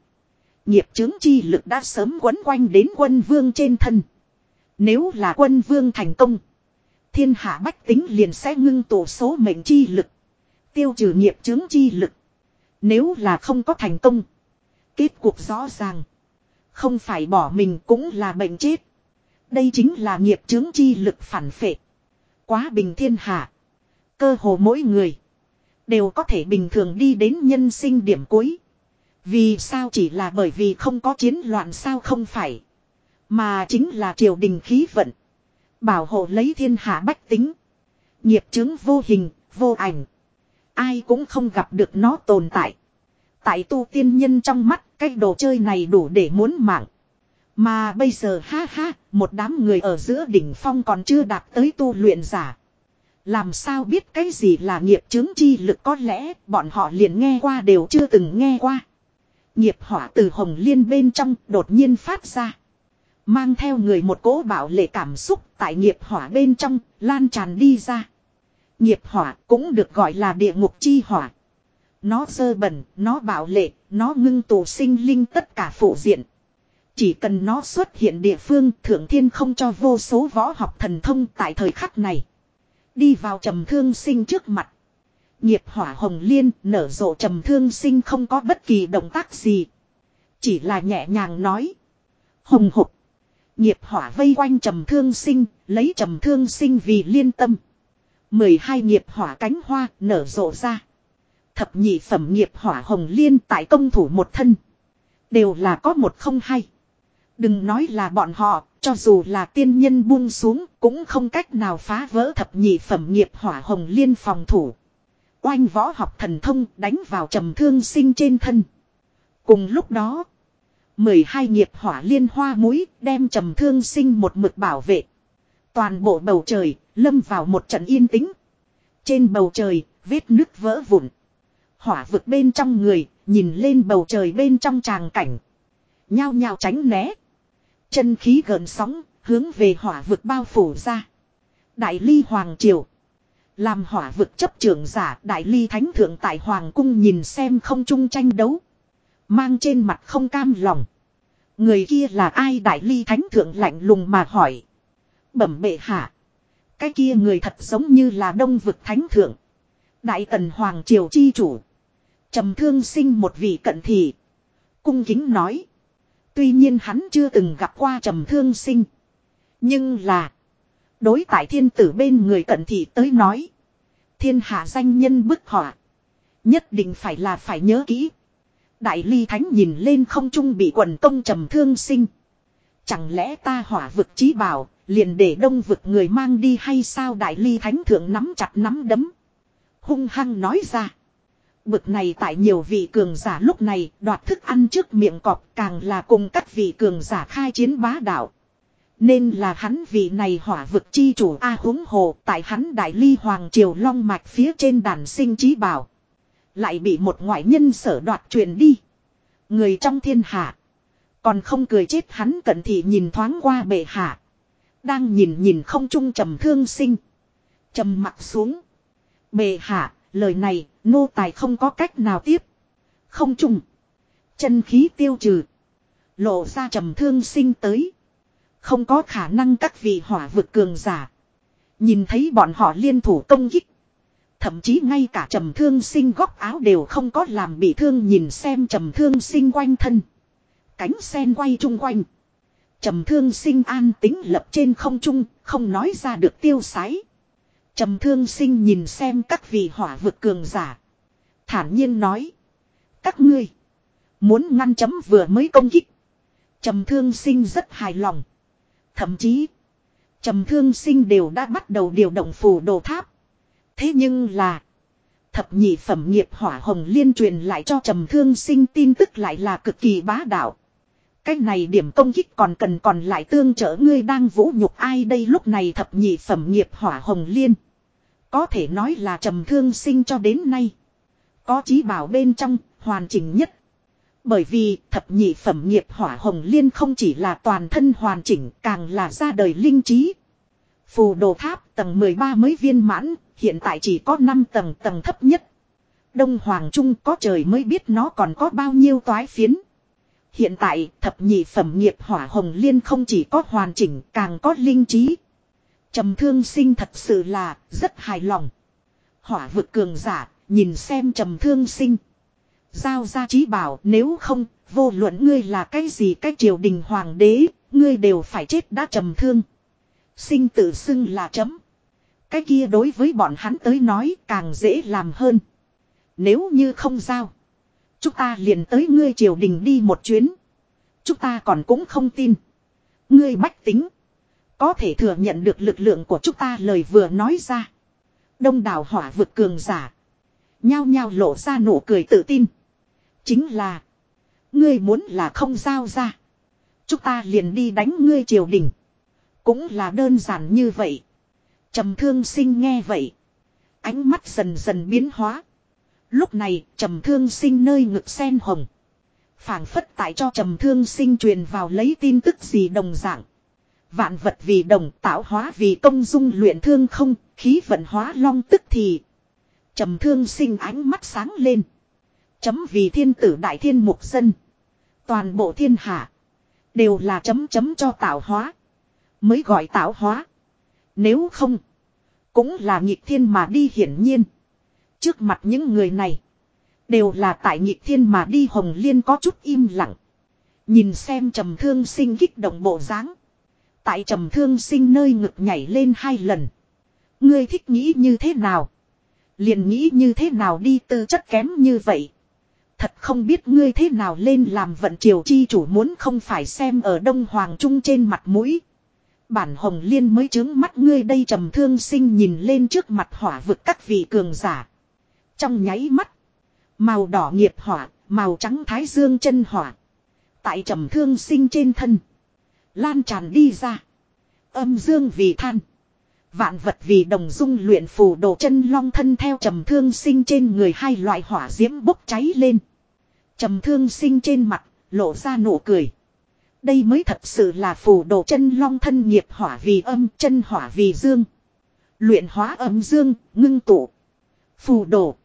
Nghiệp chứng chi lực đã sớm quấn quanh đến quân vương trên thân. Nếu là quân vương thành công. Thiên hạ bách tính liền sẽ ngưng tổ số mệnh chi lực. Tiêu trừ nghiệp chứng chi lực. Nếu là không có thành công. Kết cuộc rõ ràng. Không phải bỏ mình cũng là bệnh chết. Đây chính là nghiệp chứng chi lực phản phệ. Quá bình thiên hạ. Cơ hồ mỗi người. Đều có thể bình thường đi đến nhân sinh điểm cuối. Vì sao chỉ là bởi vì không có chiến loạn sao không phải. Mà chính là triều đình khí vận. Bảo hộ lấy thiên hạ bách tính. Nghiệp chứng vô hình, vô ảnh. Ai cũng không gặp được nó tồn tại. Tại tu tiên nhân trong mắt, cái đồ chơi này đủ để muốn mạng. Mà bây giờ ha ha, một đám người ở giữa đỉnh phong còn chưa đạt tới tu luyện giả. Làm sao biết cái gì là nghiệp chứng chi lực có lẽ bọn họ liền nghe qua đều chưa từng nghe qua. Nghiệp hỏa từ hồng liên bên trong đột nhiên phát ra. Mang theo người một cỗ bảo lệ cảm xúc tại nghiệp hỏa bên trong lan tràn đi ra. Nghiệp hỏa cũng được gọi là địa ngục chi hỏa. Nó sơ bẩn, nó bảo lệ, nó ngưng tụ sinh linh tất cả phụ diện. Chỉ cần nó xuất hiện địa phương thượng thiên không cho vô số võ học thần thông tại thời khắc này. Đi vào trầm thương sinh trước mặt. Nghiệp hỏa hồng liên nở rộ trầm thương sinh không có bất kỳ động tác gì. Chỉ là nhẹ nhàng nói. Hồng hục. Nghiệp hỏa vây quanh trầm thương sinh, lấy trầm thương sinh vì liên tâm. mười hai nghiệp hỏa cánh hoa nở rộ ra. Thập nhị phẩm nghiệp hỏa hồng liên tại công thủ một thân. Đều là có một không hay. Đừng nói là bọn họ, cho dù là tiên nhân buông xuống, cũng không cách nào phá vỡ thập nhị phẩm nghiệp hỏa hồng liên phòng thủ. Oanh võ học thần thông đánh vào trầm thương sinh trên thân. Cùng lúc đó, mười hai nghiệp hỏa liên hoa mũi đem trầm thương sinh một mực bảo vệ. Toàn bộ bầu trời lâm vào một trận yên tĩnh. Trên bầu trời, vết nước vỡ vụn. Hỏa vực bên trong người, nhìn lên bầu trời bên trong tràng cảnh. Nhao nhao tránh né. Chân khí gần sóng, hướng về hỏa vực bao phủ ra. Đại ly Hoàng Triều. Làm hỏa vực chấp trưởng giả, đại ly thánh thượng tại Hoàng cung nhìn xem không chung tranh đấu. Mang trên mặt không cam lòng. Người kia là ai đại ly thánh thượng lạnh lùng mà hỏi. Bẩm bệ hạ. Cái kia người thật giống như là đông vực thánh thượng. Đại tần Hoàng Triều chi chủ. trầm thương sinh một vị cận thị. Cung kính nói. Tuy nhiên hắn chưa từng gặp qua trầm thương sinh. Nhưng là. Đối tại thiên tử bên người cận thị tới nói. Thiên hạ danh nhân bức họa. Nhất định phải là phải nhớ kỹ. Đại ly thánh nhìn lên không trung bị quần công trầm thương sinh. Chẳng lẽ ta hỏa vực trí bảo, liền để đông vực người mang đi hay sao đại ly thánh thượng nắm chặt nắm đấm. Hung hăng nói ra. Bực này tại nhiều vị cường giả lúc này đoạt thức ăn trước miệng cọp càng là cùng các vị cường giả khai chiến bá đạo. Nên là hắn vị này hỏa vực chi chủ A húng hồ tại hắn đại ly hoàng triều long mạch phía trên đàn sinh trí bảo. Lại bị một ngoại nhân sở đoạt truyền đi. Người trong thiên hạ. Còn không cười chết hắn cận thị nhìn thoáng qua bệ hạ. Đang nhìn nhìn không trung trầm thương sinh. trầm mặt xuống. Bệ hạ, lời này, nô tài không có cách nào tiếp. Không trung. Chân khí tiêu trừ. Lộ ra trầm thương sinh tới. Không có khả năng các vị hỏa vực cường giả. Nhìn thấy bọn họ liên thủ công kích. Thậm chí ngay cả trầm thương sinh góc áo đều không có làm bị thương nhìn xem trầm thương sinh quanh thân. Cánh sen quay chung quanh. Trầm thương sinh an tính lập trên không trung, không nói ra được tiêu sái. Trầm thương sinh nhìn xem các vị hỏa vực cường giả. Thản nhiên nói. Các ngươi. Muốn ngăn chấm vừa mới công kích. Trầm thương sinh rất hài lòng. Thậm chí. Trầm thương sinh đều đã bắt đầu điều động phù đồ tháp. Thế nhưng là. Thập nhị phẩm nghiệp hỏa hồng liên truyền lại cho trầm thương sinh tin tức lại là cực kỳ bá đạo. Cái này điểm công kích còn cần còn lại tương trợ ngươi đang vũ nhục ai đây lúc này thập nhị phẩm nghiệp hỏa hồng liên. Có thể nói là trầm thương sinh cho đến nay. Có chí bảo bên trong, hoàn chỉnh nhất. Bởi vì thập nhị phẩm nghiệp hỏa hồng liên không chỉ là toàn thân hoàn chỉnh càng là ra đời linh trí. Phù đồ tháp tầng 13 mới viên mãn, hiện tại chỉ có 5 tầng tầng thấp nhất. Đông Hoàng Trung có trời mới biết nó còn có bao nhiêu toái phiến. Hiện tại thập nhị phẩm nghiệp hỏa hồng liên không chỉ có hoàn chỉnh càng có linh trí. trầm thương sinh thật sự là rất hài lòng. Hỏa vực cường giả nhìn xem trầm thương sinh. Giao ra trí bảo, nếu không, vô luận ngươi là cái gì cái triều đình hoàng đế, ngươi đều phải chết đã trầm thương. Sinh tự xưng là chấm. Cái kia đối với bọn hắn tới nói càng dễ làm hơn. Nếu như không giao. Chúng ta liền tới ngươi triều đình đi một chuyến. Chúng ta còn cũng không tin. Ngươi bách tính. Có thể thừa nhận được lực lượng của chúng ta lời vừa nói ra. Đông đảo hỏa vực cường giả. Nhao nhao lộ ra nụ cười tự tin. Chính là. Ngươi muốn là không giao ra. Chúng ta liền đi đánh ngươi triều đình. Cũng là đơn giản như vậy. Trầm thương sinh nghe vậy. Ánh mắt dần dần biến hóa. Lúc này trầm thương sinh nơi ngực sen hồng. phảng phất tại cho trầm thương sinh truyền vào lấy tin tức gì đồng dạng. Vạn vật vì đồng tạo hóa vì công dung luyện thương không, khí vận hóa long tức thì. Trầm thương sinh ánh mắt sáng lên. Chấm vì thiên tử đại thiên mục dân. Toàn bộ thiên hạ. Đều là chấm chấm cho tạo hóa. Mới gọi tạo hóa. Nếu không. Cũng là nhịp thiên mà đi hiển nhiên. Trước mặt những người này. Đều là tại nhịp thiên mà đi hồng liên có chút im lặng. Nhìn xem trầm thương sinh kích động bộ dáng Tại trầm thương sinh nơi ngực nhảy lên hai lần. Ngươi thích nghĩ như thế nào? Liền nghĩ như thế nào đi tư chất kém như vậy? Thật không biết ngươi thế nào lên làm vận triều chi chủ muốn không phải xem ở Đông Hoàng Trung trên mặt mũi. Bản hồng liên mới chứng mắt ngươi đây trầm thương sinh nhìn lên trước mặt hỏa vực các vị cường giả. Trong nháy mắt. Màu đỏ nghiệp hỏa, màu trắng thái dương chân hỏa. Tại trầm thương sinh trên thân. Lan tràn đi ra. Âm dương vì than. Vạn vật vì đồng dung luyện phù đồ chân long thân theo trầm thương sinh trên người hai loại hỏa diễm bốc cháy lên. Trầm thương sinh trên mặt, lộ ra nụ cười. Đây mới thật sự là phù đồ chân long thân nghiệp hỏa vì âm chân hỏa vì dương. Luyện hóa âm dương, ngưng tụ. Phù đồ.